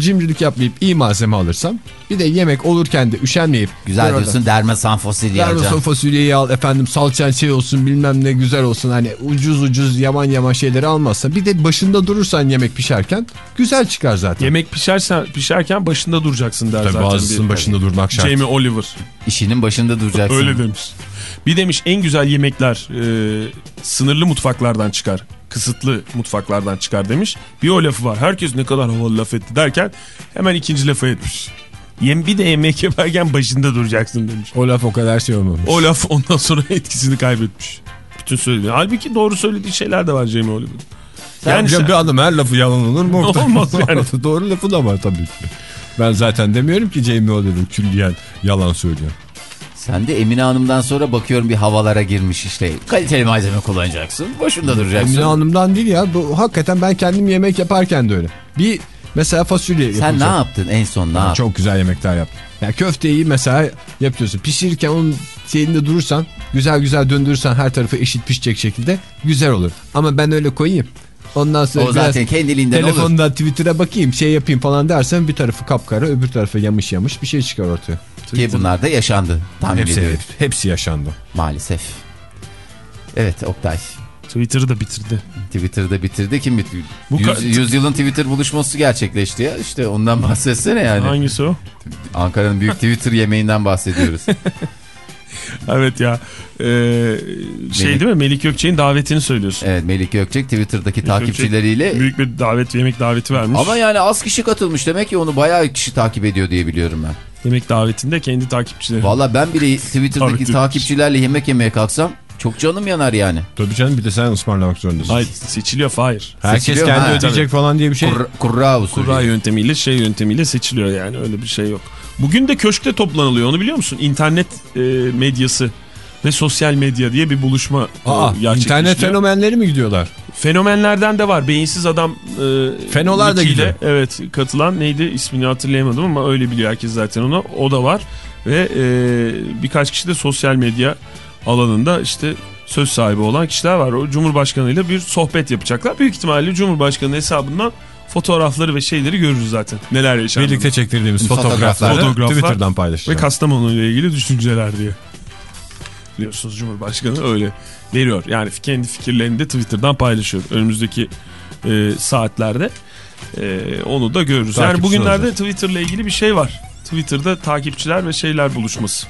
cimrilik yapmayıp iyi malzeme alırsam bir de yemek olurken de üşenmeyip Güzel diyorsun dermesan fosilya Dermeson alacağım. fasulyeyi al efendim salçan şey olsun bilmem ne güzel olsun hani ucuz ucuz yaman yaman şeyleri almazsa bir de başında durursan yemek pişerken güzel çıkar zaten. Yemek pişersen, pişerken başında duracaksın der Tabii zaten. bazısının bir- başında durmak şart. Jamie Oliver. İşinin başında duracaksın. Öyle demiş. Bir demiş en güzel yemekler e, sınırlı mutfaklardan çıkar. Kısıtlı mutfaklardan çıkar demiş. Bir o lafı var. Herkes ne kadar havalı laf etti derken hemen ikinci lafı etmiş. Yem bir de yemek yaparken başında duracaksın demiş. O laf o kadar şey olmamış. O laf ondan sonra [LAUGHS] etkisini kaybetmiş. Bütün söylediği. Halbuki doğru söylediği şeyler de var Jamie Oliver'ın. Yani sen- bir adam her lafı yalan olur mu? [LAUGHS] Olmaz [LAUGHS] yani. Doğru lafı da var tabii ki. Ben zaten demiyorum ki Jamie Oliver külliyen yalan söylüyor. Sen de Emine Hanım'dan sonra bakıyorum bir havalara girmiş işte. Kaliteli malzeme kullanacaksın. Başında duracaksın. Emine Hanım'dan değil ya. Bu, hakikaten ben kendim yemek yaparken de öyle. Bir mesela fasulye Sen ne yaptın en son ne yaptın? Çok güzel yemekler yaptım. Ya köfteyi mesela yapıyorsun. Pişirirken onun şeyinde durursan, güzel güzel döndürürsen her tarafı eşit pişecek şekilde güzel olur. Ama ben öyle koyayım. Ondan sonra O zaten kendiliğinden olur. telefonda Twitter'a bakayım şey yapayım falan dersen bir tarafı kapkara öbür tarafı yamış yamış bir şey çıkar ortaya. Ki bunlar da yaşandı. Tahmin Hepsi, ediyorum. hepsi yaşandı. Maalesef. Evet Oktay. Twitter'ı da bitirdi. Twitter'da bitirdi. Kim bitirdi? Bu Yüz, yüzyılın Twitter buluşması gerçekleşti ya. İşte ondan [LAUGHS] bahsetsene yani. Hangisi o? Ankara'nın büyük Twitter yemeğinden bahsediyoruz. [LAUGHS] Evet ya. Ee, şey Melik- değil mi? Melik Gökçe'nin davetini söylüyorsun. evet Melik Gökçek Twitter'daki Melik takipçileriyle Gökçek büyük bir davet, yemek daveti vermiş. ama yani az kişi katılmış. Demek ki onu bayağı kişi takip ediyor diye biliyorum ben. Yemek davetinde kendi takipçileri. Valla ben bile Twitter'daki takipçilerle yemek yemeye kalksam çok canım yanar yani. Tabii canım bir de sen ısmarlamak zorundasın. Hayır seçiliyor Fahir. Herkes Seçiliyor kendi ha, ödeyecek falan diye bir şey. Kur, kurra usulü. Kura yöntemiyle şey yöntemiyle seçiliyor yani öyle bir şey yok. Bugün de köşkte toplanılıyor onu biliyor musun? İnternet e, medyası ve sosyal medya diye bir buluşma e, Aa, gerçekleştiriyor. internet fenomenleri mi gidiyorlar? Fenomenlerden de var. Beyinsiz adam e, Fenolar da gidiyor. Evet katılan neydi ismini hatırlayamadım ama öyle biliyor herkes zaten onu. O da var ve e, birkaç kişi de sosyal medya alanında işte söz sahibi olan kişiler var. O Cumhurbaşkanı ile bir sohbet yapacaklar. Büyük ihtimalle Cumhurbaşkanı hesabından fotoğrafları ve şeyleri görürüz zaten. Neler yaşandı. Birlikte çektirdiğimiz Fotoğraflar. fotoğrafları Fotoğraflar. Twitter'dan Ve paylaşacağız. Kastamonu ile ilgili düşünceler diye. Biliyorsunuz Cumhurbaşkanı öyle veriyor. Yani kendi fikirlerini de Twitter'dan paylaşıyor. Önümüzdeki e, saatlerde e, onu da görürüz. yani Takipçi bugünlerde olacak. Twitter'la ilgili bir şey var. Twitter'da takipçiler ve şeyler buluşması.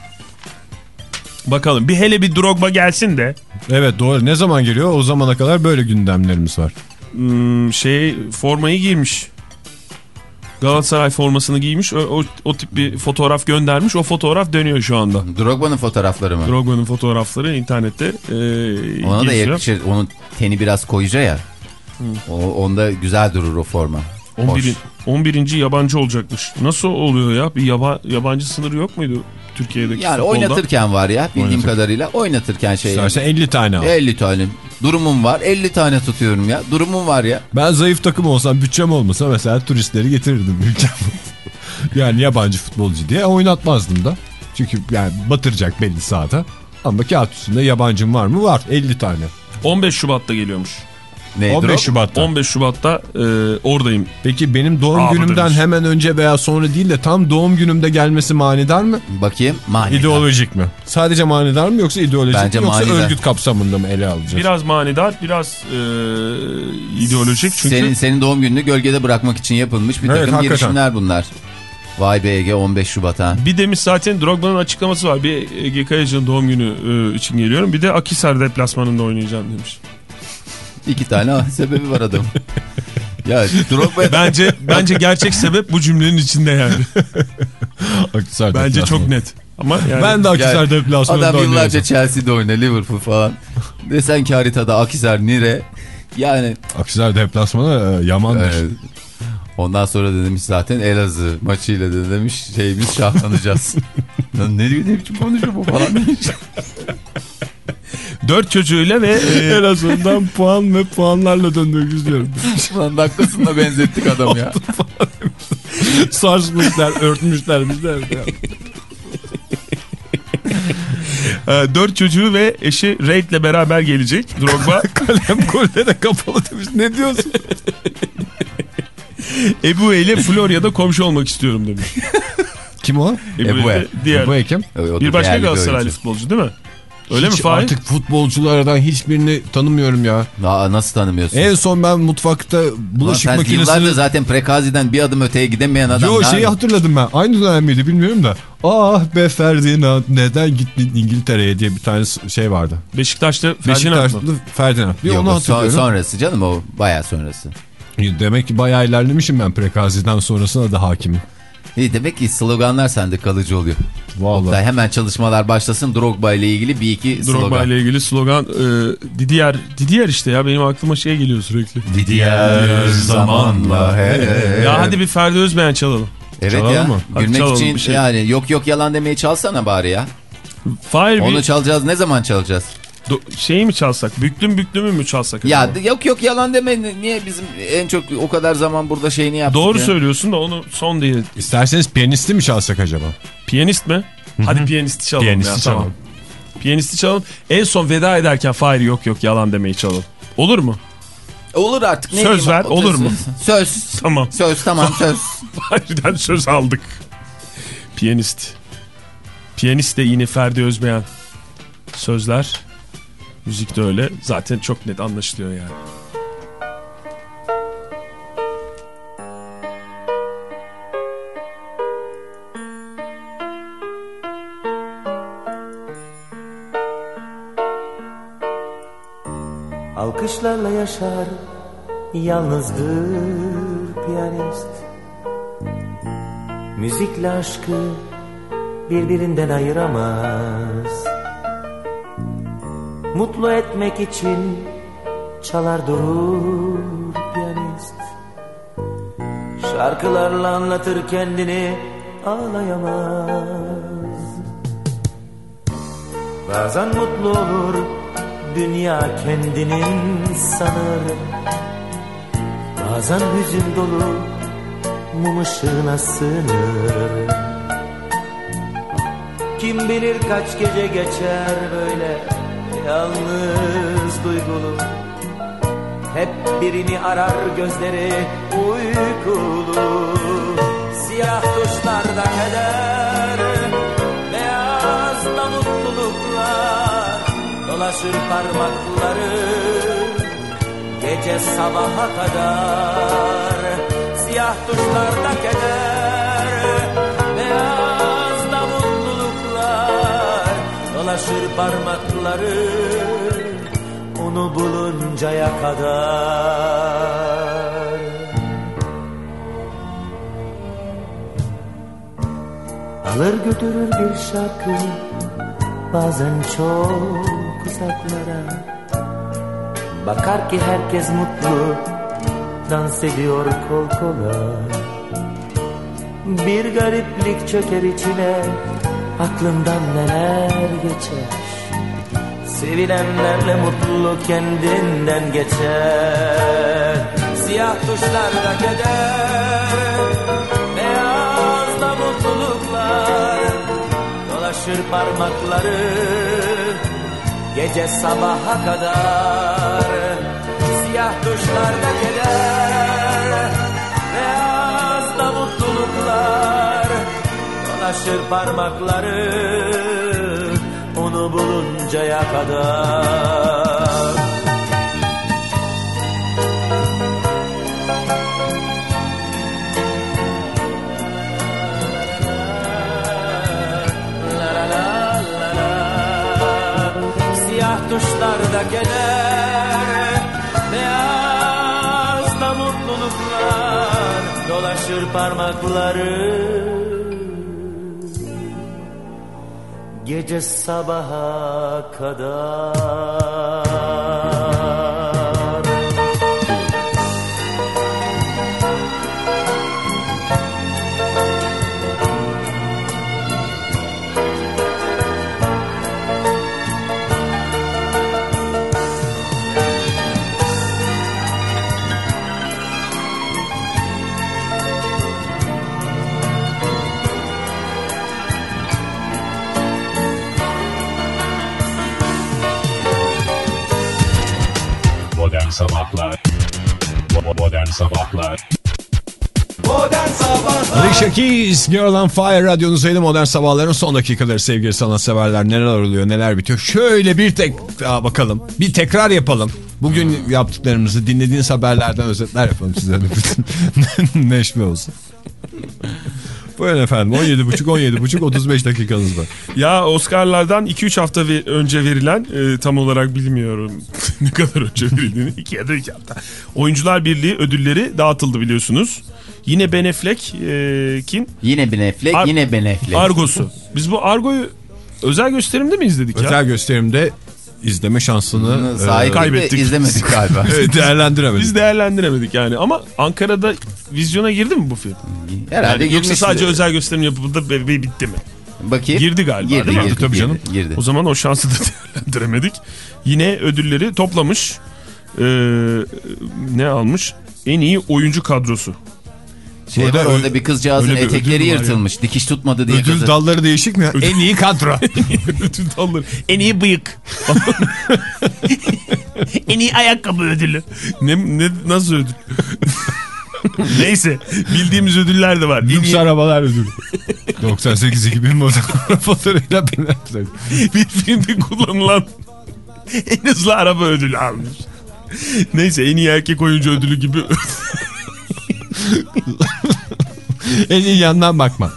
Bakalım bir hele bir Drogba gelsin de Evet doğru. Ne zaman geliyor? O zamana kadar böyle gündemlerimiz var. hmm, şey formayı giymiş. Galatasaray formasını giymiş. O, o, o tip bir fotoğraf göndermiş. O fotoğraf dönüyor şu anda. Drogba'nın fotoğrafları mı? Drogba'nın fotoğrafları internette e, Ona da yakışır. Onun teni biraz koyuca ya. O, onda güzel durur o forma. 11. Hoş. 11. yabancı olacakmış. Nasıl oluyor ya? Bir yaba, yabancı sınırı yok muydu Türkiye'deki Yani futbolda? oynatırken var ya bildiğim Oynatır. kadarıyla oynatırken şey. İstersen 50 tane al. 50 tane. Durumum var 50 tane tutuyorum ya. Durumum var ya. Ben zayıf takım olsam bütçem olmasa mesela turistleri getirirdim [LAUGHS] ülkeme. yani yabancı futbolcu diye oynatmazdım da. Çünkü yani batıracak belli sahada. Ama kağıt üstünde yabancım var mı? Var 50 tane. 15 Şubat'ta geliyormuş. Neydi 15 o? Şubat'ta. 15 Şubat'ta e, oradayım. Peki benim doğum Abi günümden demiş. hemen önce veya sonra değil de tam doğum günümde gelmesi manidar mı? Bakayım. Manidar. İdeolojik mi? Sadece manidar mı yoksa ideolojik Bence mi yoksa manidar. örgüt kapsamında mı ele alacağız? Biraz manidar, biraz e, ideolojik çünkü Senin, senin doğum gününü gölgede bırakmak için yapılmış bir Evet, takım hakikaten. girişimler bunlar. Vay be Ege 15 Şubat'a. bir demiş zaten Drogba'nın açıklaması var. Bir Ege Kayacan'ın doğum günü e, için geliyorum. Bir de Akisar deplasmanında oynayacağım demiş. İki tane sebebi var adam. ya Drogba Bence bence gerçek sebep bu cümlenin içinde yani. [LAUGHS] Akhisar Bence çok net. Ama yani Ben de Akhisar Yani deplasmanında adam yıllarca oynayacağım. Chelsea'de oyna Liverpool falan. Desen ki haritada Akisar Nire. Yani Akhisar deplasmanı e, yamandır. e, ondan sonra da demiş zaten Elazığ maçıyla da demiş şeyimiz şahlanacağız. [LAUGHS] Lan ne, ne biçim konuşuyor bu falan demiş. [LAUGHS] [LAUGHS] dört çocuğuyla ve e, [LAUGHS] en azından puan ve puanlarla döndürmek istiyorum. Lan [LAUGHS] dakikasında benzettik adam ya. Sarsmışlar, örtmüşler bizler. dört çocuğu ve eşi Reid'le beraber gelecek Drogba. Kalem golde de kapalı demiş. Ne diyorsun? Ebu ile Florya'da komşu olmak istiyorum demiş. Kim o? Ebu, Ebu Eyle diğer Bu Ekim. Evet, o da bir başka Galatasaraylı futbolcu değil mi? Öyle Hiç mi Fahir? Artık futbolculardan hiçbirini tanımıyorum ya. Aa, nasıl tanımıyorsun? En son ben mutfakta Ulan bulaşık sen yıllardır makinesini... zaten Prekazi'den bir adım öteye gidemeyen adam. Yo şeyi hatırladım ben. Aynı dönem miydi bilmiyorum da. Ah be Ferdinand neden gittin İngiltere'ye diye bir tane şey vardı. Beşiktaş'ta Ferdinand mı? Beşiktaşlı Ferdinand. Bir Yok, onu son- hatırlıyorum. sonrası canım o bayağı sonrası. Demek ki bayağı ilerlemişim ben Prekazi'den sonrasına da hakimim. İyi demek ki sloganlar sende kalıcı oluyor. Vallahi. Hemen çalışmalar başlasın Drogba ile ilgili bir iki Drogba slogan. ile ilgili slogan e, Didier, Didier işte ya benim aklıma şey geliyor sürekli. Diğer zamanla. he. Ya hadi bir Ferdi Özbeğen çalalım. Evet Çalalım ya. mı? Hadi Gülmek için şey. yani yok yok yalan demeyi çalsana bari ya. Fahir Onu bir çalacağız ne zaman çalacağız? Do- şeyi mi çalsak? Büklüm büklümü mü çalsak? Ya acaba? yok yok yalan deme niye bizim en çok o kadar zaman burada şeyini yaptık Doğru ya? söylüyorsun da onu son diye. İsterseniz piyanisti mi çalsak acaba? Piyanist mi? Hadi piyanisti çalalım Piyanisti ya çalalım. tamam. Piyanisti çalalım. En son veda ederken Fahir yok yok yalan demeyi çalalım. Olur mu? Olur artık ne Söz ver, olur mu? Söz. Tamam. Söz tamam [LAUGHS] söz. Fahir'den söz aldık. Piyanist. Piyanist de yine Ferdi Özbeğen. Sözler. Müzik de öyle. Zaten çok net anlaşılıyor yani. Alkışlarla yaşar yalnızdır piyanist Müzikle aşkı birbirinden ayıramaz Mutlu etmek için çalar durur piyanist. Şarkılarla anlatır kendini ağlayamaz. Bazen mutlu olur dünya kendinin sanır. Bazen hüzün dolu mum ışığına sığınır. Kim bilir kaç gece geçer böyle yalnız duygulu. Hep birini arar gözleri uykulu. Siyah tuşlarda keder Beyaz da mutluluklar Dolaşır parmakları. Gece sabaha kadar Siyah tuşlarda keder Dolaşır parmakları Onu buluncaya kadar. Alır götürür bir şarkı Bazen çok uzaklara. Bakar ki herkes mutlu Dans ediyor kol kola. Bir gariplik çöker içine Aklından neler geçer? Sevilenlerle mutlu kendinden geçer. Siyah tuşlarda keder. Beyaz da mutluluklar. Dolaşır parmakları Gece sabaha kadar. Siyah tuşlarda keder Dolaşır parmakları Onu buluncaya kadar. La la la la la. Siyah tuşlarda keder Beyaz da mutluluklar. Dolaşır parmakları Gece sabaha kadar Bo- Modern Sabahlar Alicia Keys, Girl on Fire radyonuzdaydı modern sabahların son dakikaları sevgili sanatseverler. Neler oluyor neler bitiyor. Şöyle bir tek daha bakalım. Bir tekrar yapalım. Bugün yaptıklarımızı dinlediğiniz haberlerden özetler yapalım size. Neşme olsun. Buyurun efendim 17.30 17.30 35 dakikanız var. Ya Oscar'lardan 2-3 hafta önce verilen e, tam olarak bilmiyorum [LAUGHS] ne kadar önce verildiğini 2 ya da 2 hafta. Oyuncular Birliği ödülleri dağıtıldı biliyorsunuz. Yine Ben Affleck e, kim? Yine Ben Affleck, Ar- yine Ben Affleck. Argo'su. Biz bu Argo'yu özel gösterimde mi izledik ya? Özel gösterimde izleme şansını e, kaybettik. izlemedik galiba. [LAUGHS] evet, değerlendiremedik. Biz değerlendiremedik yani ama Ankara'da vizyona girdi mi bu film? Herhalde Yani yoksa sadece özel gösterim yapıldı ve, bitti mi? Bakayım. Girdi galiba, Girdi, değil mi? girdi, Tabii girdi, canım. Girdi. O zaman o şansı da [LAUGHS] değerlendiremedik. Yine ödülleri toplamış. Ee, ne almış? En iyi oyuncu kadrosu. Şey var orada bir kızcağızın bir etekleri ödül var ya. yırtılmış. Dikiş tutmadı diye Ödül kızı. dalları değişik mi? En iyi kadro. [LAUGHS] Ödül dalları. En iyi bıyık. [LAUGHS] en iyi ayakkabı ödülü. Ne, ne nasıl ödül? [LAUGHS] Neyse bildiğimiz ödüller de var. Lüks arabalar ödülü. [LAUGHS] 98-2000 model [LAUGHS] arabalarıyla ben bir filmde kullanılan en hızlı araba ödülü almış. Neyse en iyi erkek oyuncu ödülü gibi En iyi yandan bakma.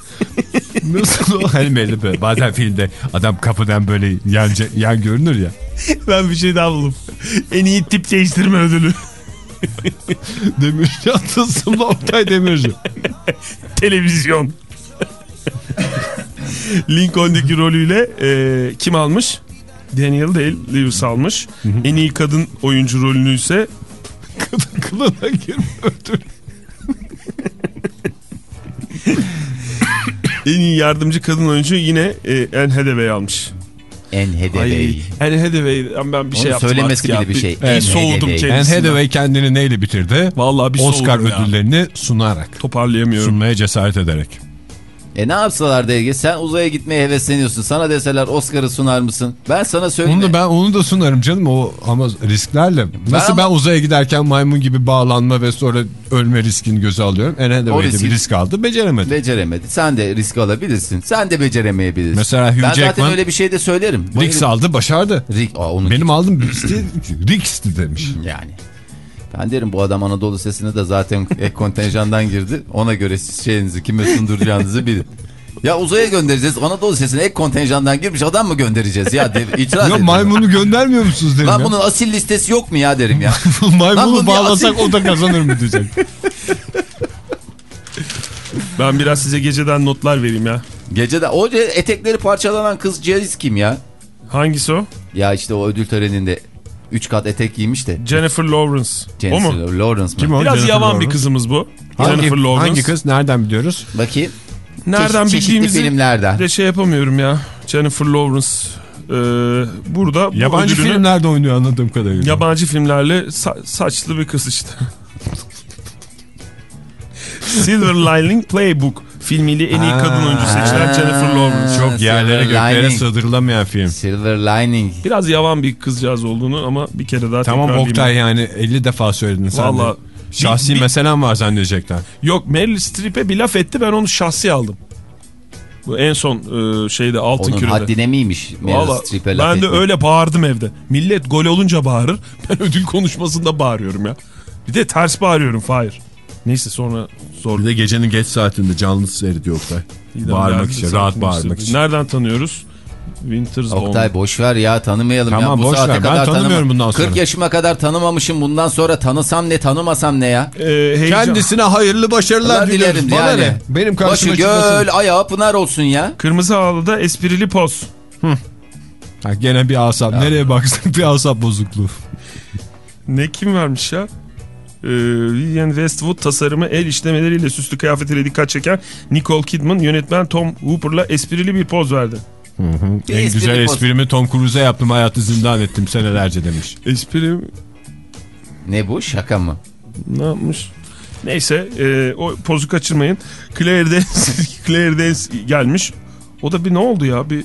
Nasıl o? Hani belli böyle. Bazen filmde adam kapıdan böyle yan, yan görünür ya. ben bir şey daha buldum. En iyi tip değiştirme ödülü. [LAUGHS] Demirci atılsın Oktay Demirci. [LAUGHS] Televizyon. [LAUGHS] Lincoln'daki rolüyle e, kim almış? Daniel değil Lewis almış. En iyi kadın oyuncu rolünü ise Kadın kılına girme ödül. en iyi yardımcı kadın oyuncu yine e, Anne Hathaway almış. En Ay, Hathaway. Anne Hathaway ben bir şey Onu yaptım söylemesi bile ya. bir şey. Bir soğudum kendisinden. Hathaway kendini neyle bitirdi? Vallahi bir Oscar ödüllerini sunarak. Toparlayamıyorum. Sunmaya cesaret ederek. E ne yapsalar Ege sen uzaya gitmeye hevesleniyorsun. Sana deseler Oscar'ı sunar mısın? Ben sana söyleyeyim. Onu da ben onu da sunarım canım o ama risklerle. Nasıl ben, ama- uzaya giderken maymun gibi bağlanma ve sonra ölme riskini göze alıyorum. En Hathaway de riski- bir risk aldı beceremedi. Beceremedi. Sen de risk alabilirsin. Sen de beceremeyebilirsin. Mesela Hugh ben zaten Jackman- öyle bir şey de söylerim. Risk aldı başardı. Risk, Aa, onu Benim riskti, riskti demiş. yani. Ben derim bu adam Anadolu Sesi'ne de zaten ek kontenjandan girdi. Ona göre siz şeyinizi kime sunduracağınızı bilin. Ya uzaya göndereceğiz. Anadolu Sesi'ne ek kontenjandan girmiş adam mı göndereceğiz ya? De, itiraz Ya maymunu göndermiyor musunuz derim Lan ya. bunun asil listesi yok mu ya derim ya. [LAUGHS] Maymunu bağlasak asil- o da kazanır mı diyecek. [LAUGHS] Ben biraz size geceden notlar vereyim ya. Gecede o etekleri parçalanan kız Ceris kim ya? Hangisi o? Ya işte o ödül töreninde 3 kat etek giymiş de. Jennifer Lawrence. o Jennifer mu? Lawrence mı? Kim o? Biraz Jennifer yavan Lawrence. bir kızımız bu. Hangi, Jennifer Lawrence. hangi kız? Nereden biliyoruz? Bakayım. Nereden Çeşit- çeşitli bildiğimizi filmlerden. de şey yapamıyorum ya. Jennifer Lawrence. Ee, burada bu Yabancı ödülünü- filmlerde oynuyor anladığım kadarıyla. Yabancı filmlerle sa- saçlı bir kız işte. [LAUGHS] Silver Lining Playbook filmiyle en iyi kadın oyuncu seçilen Jennifer Lawrence. Çok Silver yerlere göklere Lining. sığdırılamayan film. Silver Lining. Biraz yavan bir kızcağız olduğunu ama bir kere daha Tamam tekrarlayayım. Oktay yani 50 defa söyledin sen Vallahi de. Şahsi bir- meselem var zannedecekler. Yok Meryl Streep'e bir laf etti ben onu şahsi aldım. Bu en son e, şeyde Altın Onun Küre'de. haddine miymiş Meryl Streep'e laf ben de etmek? öyle bağırdım evde. Millet gol olunca bağırır. [LAUGHS] Ben ödül konuşmasında bağırıyorum ya. Bir de ters bağırıyorum Fahir. Neyse sonra zor. Bir de gecenin geç saatinde canlı seyrediyor Oktay. İdam Bağırmak için, rahat bağırmak için. Nereden tanıyoruz? Winter's Bone. Oktay boş ver ya tanımayalım Tamam, ya. Bu boş saate ver. Ben kadar tanımıyorum tanıma- bundan sonra. 40 yaşıma kadar tanımamışım bundan sonra tanısam ne tanımasam ne ya? Ee, heyecan- Kendisine hayırlı başarılar dilerim Bana yani. ne? Benim Başı karşıma göl çıkmasın. ayağı pınar olsun ya. Kırmızı halıda esprili poz. Ha, gene bir asap. Nereye baksak [LAUGHS] bir asap bozukluğu. Ne kim vermiş ya? Vivienne Westwood tasarımı el işlemeleriyle süslü kıyafetiyle dikkat çeken Nicole Kidman yönetmen Tom Hooper'la esprili bir poz verdi. Bir en espri güzel poz. esprimi Tom Cruise'a yaptım hayatı zindan ettim senelerce demiş. Espri Ne bu şaka mı? ne yapmış? Neyse e, o pozu kaçırmayın. Claire Dance, [LAUGHS] Claire Dance gelmiş. O da bir ne oldu ya? Bir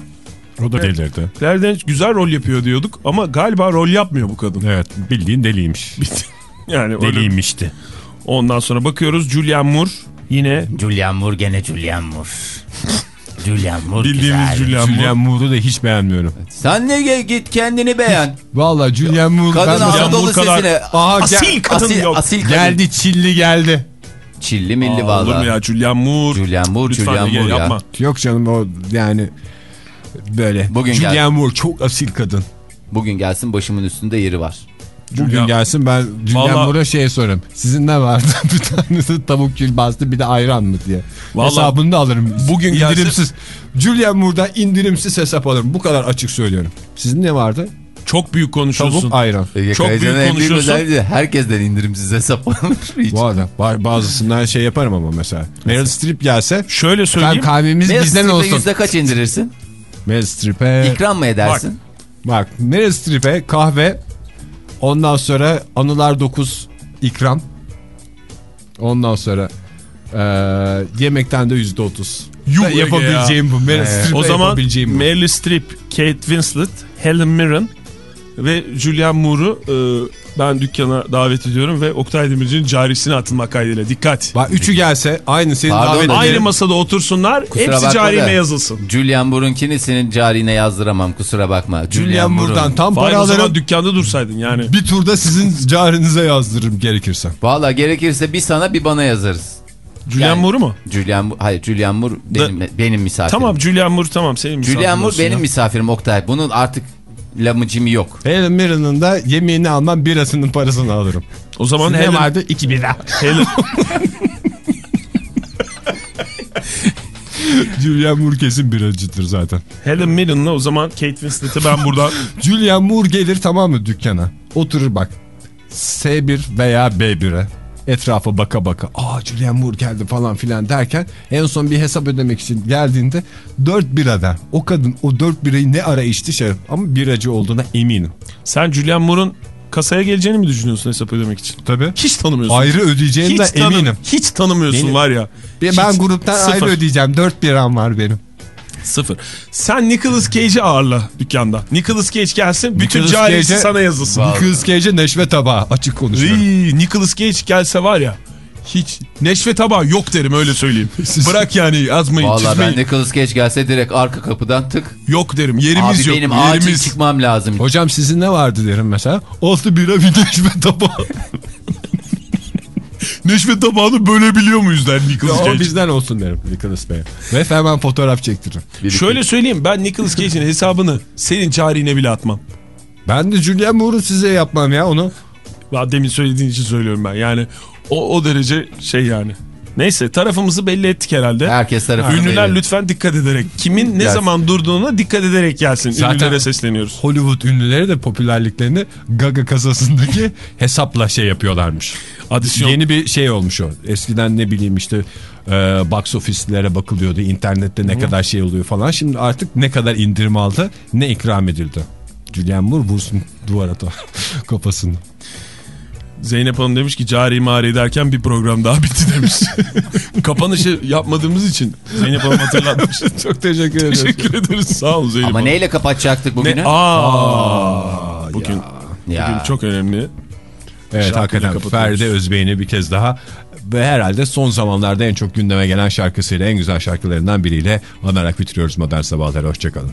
O da delirdi. Claire Dance güzel rol yapıyor diyorduk ama galiba rol yapmıyor bu kadın. Evet bildiğin deliymiş. Yani öyle- Deliymişti. Ondan sonra bakıyoruz Julianne Moore yine Julian Moore gene Julian Moore. Julian Moore bildiğimiz güzel. Julianne Moore. Julianne Moore'u da hiç beğenmiyorum. Sen ne git kendini beğen. Valla Julianne Moore Kadın ben- Anadolu Moore kadar sesine. Aha, Asil kadın asil, yok. asil kadın. geldi çilli geldi. Çilli milli Aa, Olur mu valla. ya Julianne Moore? Julianne Moore, Lütfen Julianne Ege, Moore ya. yapma. Yok canım o yani böyle. Bugün Julianne gel- Moore çok asil kadın. Bugün gelsin başımın üstünde yeri var. Bugün Julian- gelsin ben Julianne Vallahi- Moore'a şey sorarım. Sizin ne vardı? [LAUGHS] bir tanesi tavuk külbastı bir de ayran mı diye. Vallahi- Hesabını da alırım. Bugün indirimsiz. Julianne Moore'da indirimsiz hesap alırım. Bu kadar açık söylüyorum. Sizin ne vardı? Çok büyük konuşuyorsun. Tavuk ayran. Ege Çok büyük konuşuyorsun. özelliği herkesten indirimsiz hesap. Hiç. Bu arada ba- bazısından şey yaparım ama mesela. Meryl Streep gelse Şöyle ben söyleyeyim. kahvemiz Meryl bizden olsun. yüzde kaç indirirsin? Meryl Streep'e İkram mı edersin? bak Meryl Streep'e kahve ondan sonra Anılar 9 ikram ondan sonra eee, yemekten de yüzde otuz. Yuh Ben Ege yapabileceğim bu. Meryl Ee, O zaman yapabileceğim bu. Meryl Streep, Kate Winslet, Helen Mirren ve Julianne Moore'u e, ben dükkana davet ediyorum ve Oktay Demirci'nin carisine atılmak kaydıyla. Dikkat. Bak üçü gelse aynı senin Pardon davet da- Aynı masada otursunlar. hepsi bakma carine da. yazılsın. Julian Moore'unkini senin carine yazdıramam kusura bakma. Julian Moore'dan tam Fahir para o zaman alırım. dükkanda dursaydın yani. Bir turda sizin carinize yazdırırım gerekirse. Valla gerekirse bir sana bir bana yazarız. Julianne Yani- Moore'u mu? Julian hayır Julian Moore benim, benim misafirim. Tamam Julianne Moore tamam senin misafirin Julian Moore benim ya. misafirim Oktay. Bunun artık lamıcımı yok. Helen Mirren'ın da yemeğini almam birasının parasını alırım. O zaman ne Helen, vardı? İki bira. Helen, [LAUGHS] Julian Moore kesin biracıdır zaten. Helen Mirren'la o zaman Kate Winslet'i ben buradan [LAUGHS] Julian Moore gelir tamam mı dükkana? Oturur bak. S1 veya B1'e. Etrafa baka baka. Aa Julian Moore geldi falan filan derken en son bir hesap ödemek için geldiğinde 4 biradan. O kadın o 4 birayı ne ara içti şey ama biracı olduğuna eminim. sen Julianne Moore'un kasaya geleceğini mi düşünüyorsun hesap ödemek için? Tabii. Hiç tanımıyorsun. Ayrı ödeyeceğinden hiç tanı- eminim. Hiç tanımıyorsun Benim- var ya. Ben Hiç- gruptan sıfır. ayrı ödeyeceğim. 4 biram var benim. Sıfır. Sen Nicolas Cage'i ağırla dükkanda. Nicolas Cage gelsin bütün Nicolas sana yazılsın. Nicolas Cage'e neşve tabağı açık konuşuyorum. Iy, Nicolas Cage gelse var ya hiç neşve tabağı yok derim öyle söyleyeyim. Bırak yani yazmayı Valla çizmeyi. ben Nicolas Cage gelse direkt arka kapıdan tık. Yok derim yerimiz Abi yok. benim acil yerimiz. çıkmam lazım. Hocam sizin ne vardı derim mesela. 6 bira bir neşve tabağı. [LAUGHS] Neşve tabağını bölebiliyor muyuz der Nicolas o Cage. bizden olsun derim Nicholas Bey'e. Ve hemen fotoğraf çektiririm. Şöyle söyleyeyim ben Nicolas Cage'in hesabını senin carine bile atmam. Ben de Julian Moore'u size yapmam ya onu. Demin söylediğin için söylüyorum ben yani o, o derece şey yani. Neyse tarafımızı belli ettik herhalde. Herkes tarafını Ünlüler belli. lütfen dikkat ederek kimin ne Gelsin. zaman durduğuna dikkat ederek gelsin. Zaten- Ünlülere sesleniyoruz. Hollywood ünlüleri de popülerliklerini Gaga kasasındaki [LAUGHS] hesapla şey yapıyorlarmış. Adisyon. Yeni bir şey olmuş o. Eskiden ne bileyim işte e, box office'lere bakılıyordu. internette ne kadar şey oluyor falan. Şimdi artık ne kadar indirim aldı ne ikram edildi. Julian Moore vursun duvara da [LAUGHS] kafasını. Zeynep Hanım demiş ki cari mari derken bir program daha bitti demiş. [LAUGHS] Kapanışı yapmadığımız için Zeynep Hanım hatırlatmış. [LAUGHS] Çok teşekkür ederim. Teşekkür ederiz sağ olun Zeynep Ama Hanım. neyle kapatacaktık bugünü? Ne? Aa, bugün, Ya. bugün çok önemli. Evet hakikaten. Ferdi Özbey'ini bir kez daha ve herhalde son zamanlarda en çok gündeme gelen şarkısıyla en güzel şarkılarından biriyle anarak bitiriyoruz Modern Sabahları. Hoşçakalın.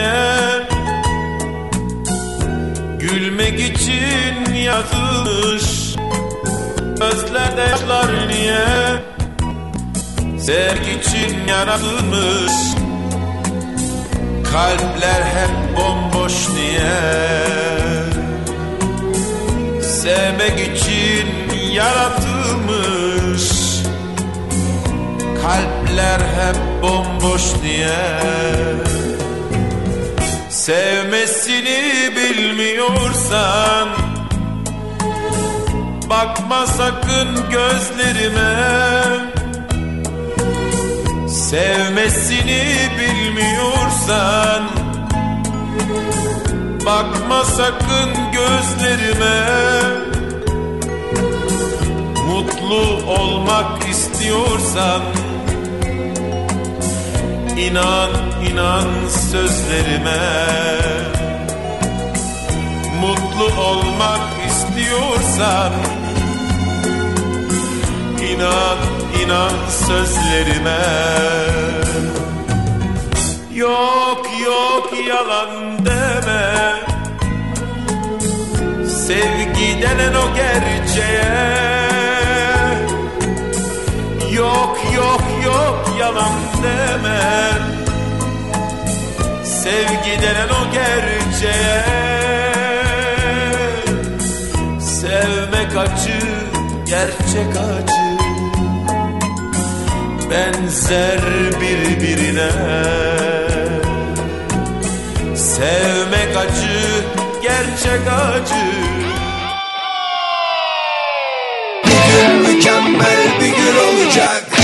Niye Gülmek için yaratılmış Gözlerde yaşlar niye Sevgi için yaratılmış Kalpler hep bomboş niye sevmek için yaratılmış Kalpler hep bomboş diye Sevmesini bilmiyorsan Bakma sakın gözlerime. Sevmesini bilmiyorsan Bakma sakın gözlerime. Mutlu olmak istiyorsan inan inan sözlerime. Mutlu olmak istiyorsan inan inan sözlerime. Yok yok yalan deme. Sevgi denen o gerçeğe. Yok yok yok yalan deme Sevgi denen o gerçeğe. Sevmek acı, gerçek acı. Benzer birbirine. Sevmek acı, gerçek acı. Mükemmel bir gün olacak